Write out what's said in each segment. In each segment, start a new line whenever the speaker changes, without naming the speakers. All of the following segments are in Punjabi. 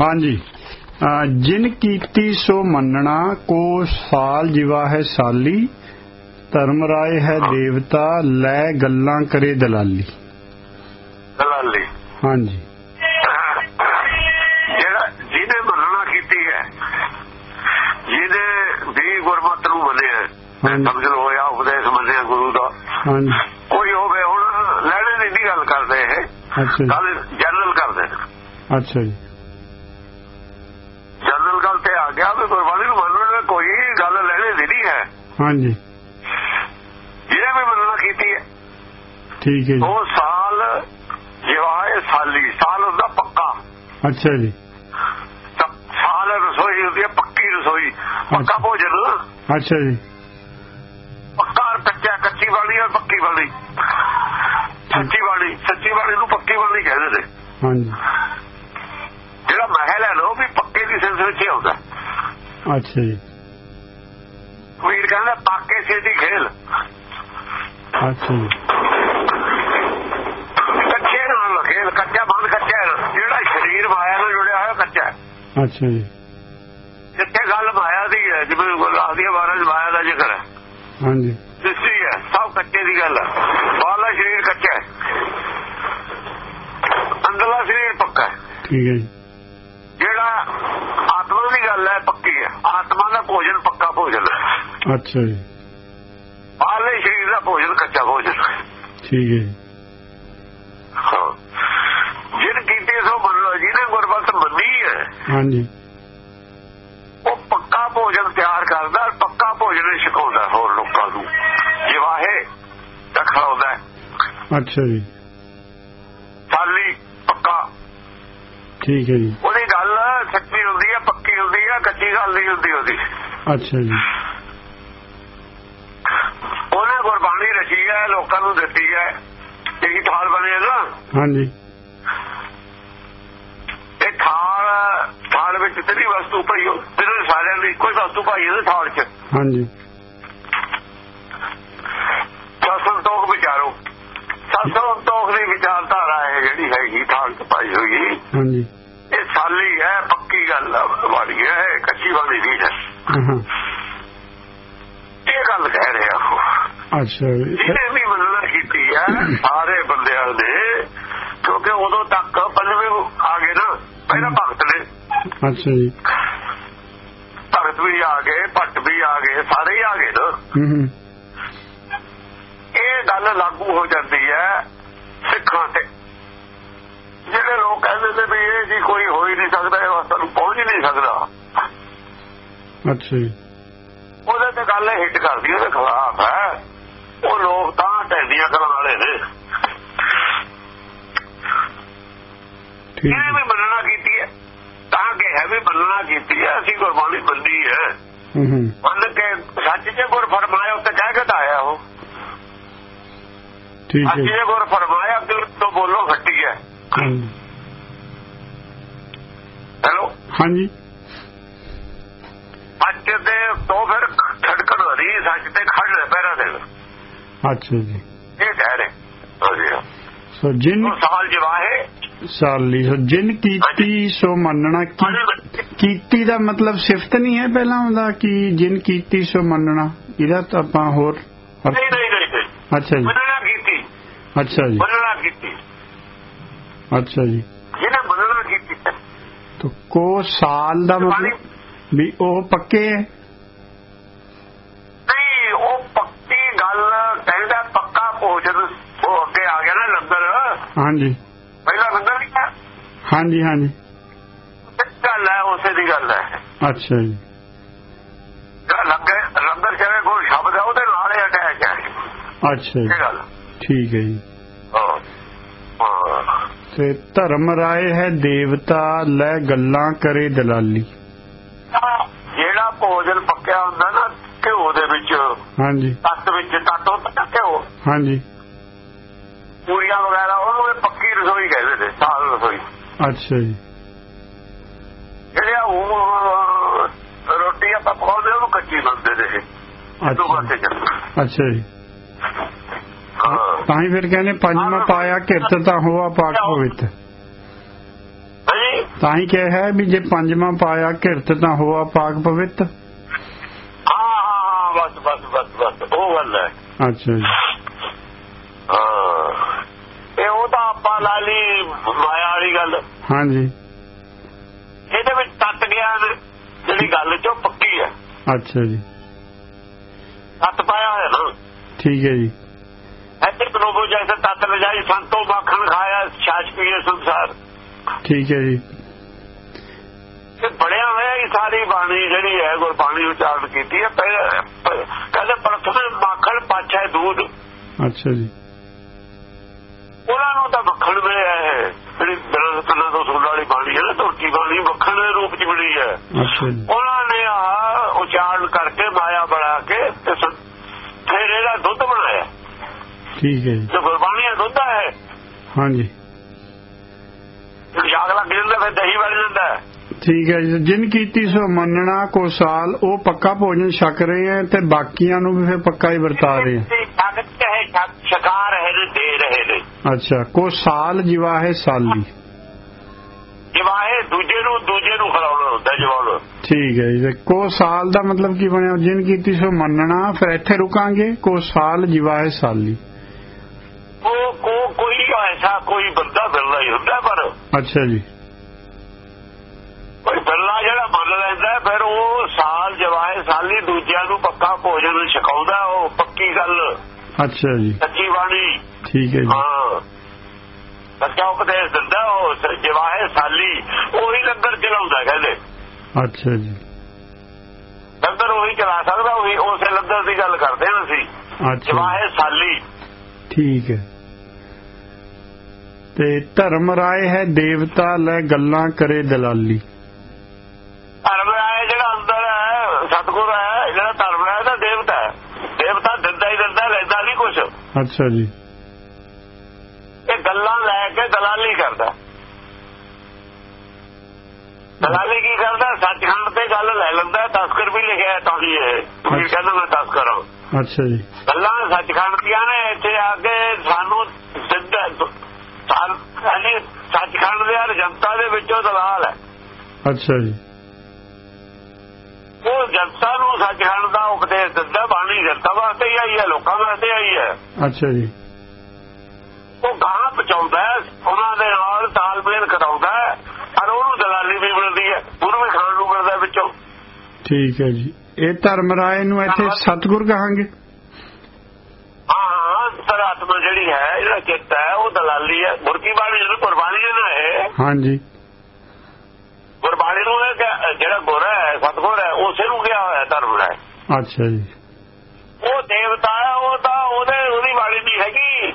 ਹਾਂਜੀ। ਜਿਨ ਕੀਤੀ ਸੋ ਮੰਨਣਾ ਕੋ ਸਾਲ ਜਿਵਾ ਹੈ ਸਾਲੀ ਧਰਮ ਰਾਏ ਹੈ ਦੇਵਤਾ ਲੈ ਗੱਲਾਂ ਕਰੇ ਦਲਾਲੀ।
ਦਲਾਲੀ।
ਹਾਂਜੀ।
ਜਿਹੜਾ ਜਿਹਨੇ ਮੰਨਣਾ ਕੀਤੀ ਹੈ ਜਿਹਨੇ ਵੀ ਗੁਰਮਤਿ ਨੂੰ ਮੰਨਿਆ ਹੈ,
ਹਾਂਜੀ।
ਸਮਝ ਲਓ ਹੋਇਆ ਉਪਦੇਸ਼ ਮੰਨਿਆ ਗੁਰੂ ਦਾ
ਹਾਂਜੀ।
ਕੋਈ ਹੋਵੇ ਹੁਣ ਲੈਣੇ ਦੀ ਗੱਲ ਕਰਦੇ ਇਹ। ਗੱਲ ਜਨਰਲ ਕਰਦੇ
ਅੱਛਾ ਜੀ
ਜਨਰਲ ਗੱਲ ਤੇ ਆ ਗਿਆ ਵੀ ਗੁਰਬਾਣੀ ਨੂੰ ਮੰਨਣ ਨਾਲ ਕੋਈ ਗੱਲ ਲੈਣੇ ਦੀ ਨਹੀਂ ਹੈ
ਹਾਂਜੀ।
ਜਿਹਨੇ ਵੀ ਮੰਨਣਾ ਕੀਤੀ ਹੈ।
ਠੀਕ ਹੈ ਜੀ।
ਉਹ ਸਾਲ ਜਿਵਾਏ ਸਾਲੀ। ਸਾਲ ਹੁੰਦਾ ਪੱਕਾ।
ਅੱਛਾ ਜੀ।
ਸਾਲ ਰਸੋਈ ਹੁੰਦੀ ਹੈ ਪੱਕੀ ਰਸੋਈ। ਪੱਕਾ। ਭੋਜਨ
ਅੱਛਾ ਜੀ।
ਪੱਕਾ ਕੱਚਾ ਕੱਚੀ ਵਾਲੀ ਔਰ ਪੱਕੀ ਵਾਲੀ। ਸੱਚੀ ਵਾਲੀ। ਸੱਚੀ ਵਾਲੀ ਨੂੰ ਪੱਕੀ ਵਾਲੀ ਕਹਿੰਦੇ ਨੇ।
ਹਾਂਜੀ।
ਜਿਹੜਾ ਮਹਿਲ ਹੈ ਨਾ ਉਹ ਵੀ ਪੱਕੇ ਦੀ ਵਿੱਚ ਹੀ ਆਉਂਦਾ
ਅੱਛਾ ਜੀ।
ਵੀਰ ਕਹਿੰਦਾ ਪਾਕੇ ਦੀ ਖੇਲ।
ਅੱਛਾ
ਕੱਚੇ ਨਾਲ ਖੇਲ ਕੱਚਾ ਬੰਦ ਕੱਚਾ। ਜਿਹੜਾ ਸਰੀਰ ਮਾਇਆ ਨਾਲ ਜੁੜਿਆ ਹੋਇਆ ਕੱਚਾ।
ਅੱਛਾ ਜੀ।
ਜਿੱਥੇ ਗੱਲ ਮਾਇਆ ਦੀ ਹੈ ਜਿਵੇਂ ਗੁਰਦਾਸ ਦੀ ਮਹਾਰਾਜ ਮਾਇਆ ਦਾ ਜ਼ਿਕਰ ਹੈ।
ਹਾਂਜੀ।
ਸ੍ਰਿਸ਼ਟੀ ਹੈ ਸਭ ਕੱਚੇ ਦੀ ਗੱਲ ਹੈ। ਬਾਹਰਲਾ ਸਰੀਰ ਕੱਚਾ ਹੈ। ਅੰਦਰਲਾ ਸਰੀਰ ਪੱਕਾ ਹੈ।
ਠੀਕ ਹੈ ਜੀ।
ਜਿਹੜਾ ਆਤਮਾ ਦੀ ਗੱਲ ਹੈ ਪੱਕੀ ਹੈ। ਆਤਮਾ ਦਾ ਭੋਜਨ ਪੱਕਾ ਭੋਜਨ ਹੈ।
ਅੱਛਾ ਜੀ।
ਬਾਹਰਲੇ ਸਰੀਰ ਦਾ ਭੋਜਨ ਕੱਚਾ ਭੋਜਨ।
ਠੀਕ ਹੈ।
ਜਿਨ ਕੀਤੇ ਸੋ ਮੰਨ ਜਿਹਨੇ ਗੁਰਬਤ ਮੰਨੀ ਹੈ
ਹਾਂਜੀ।
ਉਹ ਪੱਕਾ ਭੋਜਨ ਤਿਆਰ ਕਰਦਾ ਪੱਕਾ ਭੋਜਨ ਛਕਾਉਂਦਾ ਹੋਰ ਲੋਕਾਂ ਨੂੰ। ਜਿਵਾਹੇ ਤਖਾਉਂਦਾ
ਅੱਛਾ ਜੀ।
ਸਾਲੀ ਪੱਕਾ।
ਠੀਕ ਹੈ ਜੀ।
ਉਹਦੀ ਗੱਲ ਸੱਚੀ ਹੁੰਦੀ ਹੈ ਪੱਕੀ ਹੁੰਦੀ ਹੈ ਕੱਚੀ ਗੱਲ ਨਹੀਂ ਹੁੰਦੀ ਉਹਦੀ।
ਅੱਛਾ ਜੀ
ਉਹਨੇ ਰਚੀ ਹੈ ਲੋਕਾਂ ਨੂੰ ਦਿੱਤੀ ਹੈ। ਇਹੀ ਥਾਲ ਬਣਿਆ ਨਾ।
ਹਾਂਜੀ।
ਇਹ ਥਾਲ ਥਾਲ ਵਿੱਚ ਤੇਰੀ ਵਸਤੂ ਪਈ ਹੋ? ਤੇਰੇ ਸਾਰਿਆਂ ਦੀ ਕੋਈ ਵਸਤੂ ਪਾਈ ਉਹਦੇ ਥਾਲ 'ਚ।
ਹਾਂਜੀ।
ਤਾਂ ਸੰਤੋਖ ਵਿਚਾਰੋ। ਤਾਂ ਸੰਤੋਖ ਦੀ ਵਿਚਾਰਧਾਰਾ ਹੈ ਜਿਹੜੀ ਹੈਗੀ ਥਾਲ 'ਚ ਪਾਈ ਹੋਈ।
ਹਾਂਜੀ।
ਇਹ ਸਾਲੀ ਹੈ ਪੱਕੀ ਗੱਲ ਆ, ਵਾਲੀ ਹੈ ਕੱਚੀ ਵਾਲੀ ਨਹੀਂ ਹੈ
ਹਾਂ।
ਇਹ ਗੱਲ ਕਹਿ ਰਿਹਾ।
ਅੱਛਾ ਜੀ।
ਜਿਹਨੇ ਵੀ ਮੰਨਣਾ ਕੀਤੀ ਹੈ ਸਾਰੇ ਬੰਦਿਆਂ ਨੇ ਕਿਉਂਕਿ ਉਦੋਂ ਤੱਕ ਪੰਜਵੇਂ ਆ ਗਏ ਨਾ ਪਹਿਲਾਂ ਭਗਤ ਨੇ।
ਅੱਛਾ ਜੀ।
ਭਗਤ ਵੀ ਆ ਗਏ ਭੱਟ ਵੀ ਆ ਗਏ ਸਾਰੇ ਹੀ ਆ ਗਏ ਨਾ।
ਹੂੰ ਹੂੰ।
ਇਹ ਗੱਲ ਲਾਗੂ ਹੋ ਜਾਂਦੀ ਹੈ ਸਿੱਖਾਂ ਤੇ। ਜਿਹੜੇ ਲੋਕ ਕਹਿੰਦੇ ਨੇ ਵੀ ਇਹ ਜੀ ਕੋਈ ਹੋ ਹੀ ਨਹੀਂ ਸਕਦਾ ਇਹ ਵਾਸਤੇ ਨੂੰ ਪਹੁੰਚ ਹੀ ਨਹੀਂ ਸਕਦਾ।
ਅੱਛਾ ਜੀ।
ਉਹਦੇ ਤੇ ਗੱਲ ਹਿੱਟ ਕਰਦੀ ਉਹਦੇ ਖਿਲਾਫ ਹੈ। ਉਹ ਲੋਕ ਤਾਂ ਟੈਂਦੀਆਂ ਕਰਨ ਵਾਲੇ ਨੇ। ਇਹਨੇ ਵੀ ਮੰਨਣਾ ਕੀਤੀ ਹੈ। ਤਾਂ ਕਿ ਹੈ ਵੀ ਮੰਨਣਾ ਕੀਤੀ ਹੈ ਅਸੀਂ ਗੁਰਬਾਣੀ ਮੰਨੀ ਹੈ।
ਹੂੰ ਹੂੰ।
ਮੰਨ ਕੇ ਸੱਚ ਜੇ ਗੁਰ ਫਰਮਾਇਆ ਉੱਤੇ ਕਹਿ ਕੇ ਆਇਆ ਉਹ।
ਠੀਕ ਹੈ।
ਜੇ ਗੁਰ ਫਰਮਾਇਆ ਦਿਲ ਤੋਂ ਬੋਲੋ ਫੱਟੀ ਹੈ। ਹੈਲੋ।
ਹਾਂਜੀ।
ਅੱਜ ਤੇ ਤੋਂ ਫਿਰ ਛੜਕਣ ਨਹੀਂ ਸੱਚ ਤੇ ਖੜ ਪੈਰਾ ਦੇ
ਅੱਛਾ ਜੀ।
ਇਹ ਕਹਿ ਰਹੇ
ਸੋ ਜਿਨ
ਸਾਲ ਜਵਾਹੇ
ਸਾਲੀ ਸੋ ਜਿਨ ਕੀਤੀ ਸੋ ਮੰਨਣਾ ਕੀਤੀ ਦਾ ਮਤਲਬ ਸਿਫਤ ਨਹੀਂ ਹੈ ਪਹਿਲਾਂ ਹੁੰਦਾ ਕਿ ਜਿਨ ਕੀਤੀ ਸੋ ਮੰਨਣਾ। ਇਹਦਾ ਤਾਂ ਆਪਾਂ ਹੋਰ
ਨਹੀਂ ਨਹੀਂ।
ਅੱਛਾ ਜੀ।
ਮੰਨਣਾ ਕੀਤੀ।
ਅੱਛਾ ਜੀ।
ਮੰਨਣਾ ਕੀਤੀ।
ਅੱਛਾ ਜੀ।
ਜਿਹਨੇ ਮੰਨਣਾ ਕੀਤੀ।
ਤੋ ਕੋ ਸਾਲ ਦਾ ਮਤਲਬ ਵੀ ਉਹ ਪੱਕੇ ਹੈ
ਨਹੀਂ ਉਹ ਪੱਕੀ ਗੱਲ ਕਹਿੰਦਾ ਪੱਕਾ ਭੋਜਨ ਉਹ ਅੱਗੇ ਆ ਗਿਆ ਨਾ ਲੰਗਰ
ਹਾਂਜੀ।
ਪਹਿਲਾਂ ਲੰਗਰ ਨਹੀਂ ਹੈ
ਹਾਂਜੀ ਹਾਂਜੀ।
ਗੱਲ ਹੈ ਉਸੇ ਦੀ ਗੱਲ ਹੈ।
ਅੱਛਾ ਜੀ।
ਜਿਹੜਾ ਲੰਗਰ ਲੰਗਰ ਜਿਵੇਂ ਕੋਈ ਸ਼ਬਦ ਹੈ ਉਹਦੇ ਨਾਲ ਹੀ ਅਟੈਚ ਹੈ।
ਅੱਛਾ ਜੀ।
ਗੱਲ
ਠੀਕ ਹੈ ਜੀ। ਤੇ ਧਰਮ ਰਾਏ ਹੈ ਦੇਵਤਾ ਲੈ ਗੱਲਾਂ ਕਰੇ ਦਲਾਲੀ।
ਜਿਹੜਾ ਭੋਜਨ ਪੱਕਿਆ ਹੁੰਦਾ ਨਾ ਘਿਓ ਦੇ ਵਿੱਚ
ਹਾਂਜੀ।
ਤੱਤ ਵਿੱਚ ਤੱਤ ਹੁੰਦਾ ਘਿਓ?
ਹਾਂਜੀ।
ਪੂਰੀਆਂ ਵਗੈਰਾ ਉਹਨੂੰ ਇਹ ਪੱਕੀ ਰਸੋਈ ਕਹਿੰਦੇ ਨੇ ਸਾਲ ਰਸੋਈ।
ਅੱਛਾ ਜੀ।
ਜਿਹੜੇ ਉਹ ਰੋਟੀ ਆਪਾਂ ਪਕਾਉਂਦੇ ਉਹਨੂੰ ਕੱਚੀ ਬੰਦੇ ਦੋ
ਅੱਛਾ। ਜੀ। ਤਾਂ ਹੀ ਫਿਰ ਕਹਿੰਦੇ ਪੰਜਵਾਂ ਪਾਇਆ ਕਿਰਤ ਤਾਂ ਹੋਆ ਪਾਕ ਪਵਿੱਤ। ਤਾਂ ਹੀ ਕਿਹਾ ਹੈ ਵੀ ਜੇ ਪੰਜਵਾਂ ਪਾਇਆ ਕਿਰਤ ਤਾਂ ਹੋਆ ਪਾਕ ਪਵਿੱਤ।
ਹਾਂ ਹਾਂ ਬਸ ਬਸ ਬਸ ਬਸ ਉਹ ਗੱਲ ਹੈ।
ਅੱਛਾ ਜੀ।
ਹਾਂ। ਤਾਂ ਆਪਾਂ ਲਾ ਲਈ ਮਾਇਆ ਵਾਲੀ ਗੱਲ।
ਹਾਂਜੀ।
ਇਹਦੇ ਵਿੱਚ ਤੱਤ ਗਿਆਨ ਜਿਹੜੀ ਗੱਲ ਚੋਂ ਪੱਕੀ ਹੈ
ਅੱਛਾ ਜੀ।
ਤੱਤ ਪਾਇਆ ਹੋਇਆ ਨਾ।
ਠੀਕ ਹੈ ਜੀ।
ਇੱਥੇ ਪ੍ਰਭੂ ਜੈਸੇ ਤੱਤ ਲਜਾਈ ਸੰਤੋ ਮੱਖਣ ਖਾਇਆ ਪੀਏ ਸੰਸਾਰ।
ਠੀਕ ਹੈ ਜੀ।
ਇਹ ਬੜਿਆ ਹੋਇਆ ਇਹ ਸਾਰੀ ਬਾਣੀ ਜਿਹੜੀ ਹੈ ਗੁਰਬਾਣੀ ਉਚਾਰਨ ਕੀਤੀ ਹੈ। ਪਹਿਲੇ ਕਹਿੰਦੇ ਪ੍ਰਥਮੇ ਮੱਖਣ ਪਾਛੇ ਦੁੱਧ।
ਅੱਛਾ ਜੀ।
ਉਹਨਾਂ ਨੂੰ ਤਾਂ ਮੱਖਣ ਮਿਲਿਆ ਹੈ ਜਿਹੜੀ ਬਿਨਾਂ ਕੰਨਾਂ ਤੋਂ ਸੁਣਨ ਵਾਲੀ ਬਾਣੀ ਹੈ ਨਾ ਧੋਤੀ ਬਾਣੀ ਮੱਖਣ ਦੇ ਰੂਪ ਚ ਮਿਲੀ ਹੈ। ਉਹਨਾਂ ਨੇ ਆ ਉਚਾਰਨ ਕਰਕੇ ਮਾਇਆ ਬਣਾ ਕੇ ਤੇ ਫਿਰ ਇਹਦਾ ਦੁੱਧ ਬਣਾਇਆ।
ਠੀਕ ਹੈ ਜੀ।
ਜੋ ਗੁਰਬਾਣੀ ਦਾ ਦੁੱਧ ਹੈ।
ਹਾਂਜੀ।
ਜਾਗ ਲੱਗ ਜਾਂਦਾ ਫਿਰ ਦਹੀਂ ਬਣ ਜਾਂਦਾ।
ਠੀਕ ਹੈ ਜੀ। ਜਿਨ ਕੀਤੀ ਸੋ ਮੰਨਣਾ ਕੋ ਸਾਲ ਉਹ ਪੱਕਾ ਭੋਜਨ ਛਕ ਰਹੇ ਹੈ ਤੇ ਬਾਕੀਆਂ ਨੂੰ ਵੀ ਫਿਰ ਪੱਕਾ ਹੀ ਵਰਤਾ ਰਹੇ ਹੈ।
ਛਕ- ਰਹੇ ਨੇ ਦੇ ਰਹੇ ਨੇ।
ਅੱਛਾ ਕੋ ਸਾਲ ਜਿਵਾਹੇ ਸਾਲੀ।
ਜਿਵਾਹੇ ਦੂਜੇ ਨੂੰ ਦੂਜੇ ਨੂੰ ਖਿਲਾਉਣਾ ਹੁੰਦਾ ਜਵਾਨ।
ਠੀਕ ਹੈ ਜੀ ਕੋ ਸਾਲ ਦਾ ਮਤਲਬ ਕੀ ਬਣਿਆ? ਜਿਨ ਕੀਤੀ ਸੋ ਮੰਨਣਾ ਫਿਰ ਇੱਥੇ ਰੁਕਾਂਗੇ? ਕੋ ਸਾਲ ਜਿਵਾਹੇ ਸਾਲੀ।
ਉਹ ਕੋ ਕੋਈ ਐਸਾ ਕੋਈ ਬੰਦਾ ਬਿਰਲਾ ਹੀ ਹੁੰਦਾ ਪਰ
ਅੱਛਾ ਜੀ।
ਕੋਈ ਬਿਰਲਾ ਜਿਹੜਾ ਮੰਨ ਲੈਂਦਾ ਫਿਰ ਉਹ ਸਾਲ ਜਵਾਏ ਸਾਲੀ ਦੂਜਿਆਂ ਨੂੰ ਪੱਕਾ ਭੋਜਨ ਛਕਾਉਂਦਾ ਉਹ ਪੱਕੀ ਗੱਲ।
ਅੱਛਾ ਜੀ।
ਸੱਚੀ ਬਾਣੀ।
ਠੀਕ ਹੈ ਜੀ।
ਹਾਂ। ਸੱਚਾ ਉਪਦੇਸ਼ ਦਿੰਦਾ ਉਹ ਜਵਾਏ ਸਾਲੀ। ਉਹੀ ਲੰਗਰ ਚਲਾਉਂਦਾ ਕਹਿੰਦੇ।
ਅੱਛਾ ਜੀ।
ਲੰਗਰ ਉਹੀ ਚਲਾ ਸਕਦਾ ਉਹੀ ਉਸੇ ਲੰਗਰ ਦੀ ਗੱਲ ਕਰਦੇ ਹਾਂ ਅਸੀਂ। ਜਵਾਏ ਸਾਲੀ।
ਠੀਕ ਹੈ। ਤੇ ਧਰਮ ਰਾਏ ਹੈ ਦੇਵਤਾ ਲੈ ਗੱਲਾਂ ਕਰੇ ਦਲਾਲੀ
ਧਰਮ ਰਾਏ ਜਿਹੜਾ ਅੰਦਰ ਹੈ ਸਤਗੁਰ ਹੈ ਜਿਹੜਾ ਧਰਮ ਰਾਏ ਦਾ ਦੇਵਤਾ ਹੈ ਦੇਵਤਾ ਦਿੰਦਾ ਹੀ ਦਿੰਦਾ ਲੈਂਦਾ ਨਹੀਂ ਕੁਛ
ਅੱਛਾ ਜੀ।
ਇਹ ਗੱਲਾਂ ਲੈ ਕੇ ਦਲਾਲੀ ਕਰਦਾ। ਦਲਾਲੀ ਕੀ ਕਰਦਾ? ਸੱਚਖੰਡ ਤੇ ਗੱਲ ਲੈ ਲੈਂਦਾ ਤਸਕਰ ਵੀ ਲਿਖਿਆ ਤਾਂ ਹੀ ਇਹ। ਤੁਸੀਂ। ਕਹਿੰਦੇ ਮੈਂ ਤਸਕਰ ਹਾਂ
ਅੱਛਾ ਜੀ।
ਗੱਲਾਂ ਸੱਚਖੰਡ ਦੀਆਂ ਨੇ ਇੱਥੇ ਆ ਕੇ ਸਾਨੂੰ ਸਿੱਧਾ ਸਾਡੀ ਸੱਚਖੰਡ ਦੇ ਹਰ ਜਨਤਾ ਦੇ ਵਿੱਚੋਂ ਦਲਾਲ ਹੈ।
ਅੱਛਾ ਜੀ।
ਉਹ ਜਨਤਾ ਨੂੰ ਸੱਚਖੰਡ ਦਾ ਉਪਦੇਸ਼ ਦਿੰਦਾ ਬਾਣੀ ਜਨਤਾ ਵਾਸਤੇ ਹੀ ਆਈ ਹੈ ਲੋਕਾਂ ਵਾਸਤੇ ਆਈ ਹੈ।
ਅੱਛਾ ਜੀ।
ਉਹ ਗਾਂ ਪਹੁੰਚਾਉਂਦਾ ਉਹਨਾਂ ਦੇ ਨਾਲ ਤਾਲਮੇਲ ਕਰਾਉਂਦਾ ਔਰ ਉਹਨੂੰ ਦਲਾਲੀ ਵੀ ਮਿਲਦੀ ਹੈ ਉਹਨੂੰ ਵੀ ਖਾਣ ਨੂੰ ਮਿਲਦਾ ਵਿੱਚੋਂ।
ਠੀਕ ਹੈ ਜੀ। ਇਹ ਧਰਮ ਰਾਏ ਨੂੰ ਇੱਥੇ ਸਤਿਗੁਰ ਕਹਾਂਗੇ?
ਹਾਂ ਸਰਾਤਮਾ ਜਿਹੜੀ ਹੈ ਜਿਹੜਾ ਚਿੱਤ ਹੈ ਉਹ ਦਲਾਲੀ ਹੈ। ਮੁਰਗੀ ਬਾਣੀ ਜਿਹਨੂੰ ਕੁਰਬਾਨੀ ਹੈ
ਹਾਂਜੀ।
ਗੁਰਬਾਣੀ ਨੂੰ ਜਿਹੜਾ ਗੁਰ ਹੈ ਸਤਗੁਰ ਹੈ ਉਸੇ ਨੂੰ ਗਿਆ ਹੋਇਆ ਧਰਮ ਹੈ
ਅੱਛਾ ਜੀ।
ਉਹ ਦੇਵਤਾ ਹੈ ਉਹ ਤਾਂ ਉਹਦੇ ਉਹਦੀ ਬਾਣੀ ਨਹੀਂ ਹੈਗੀ।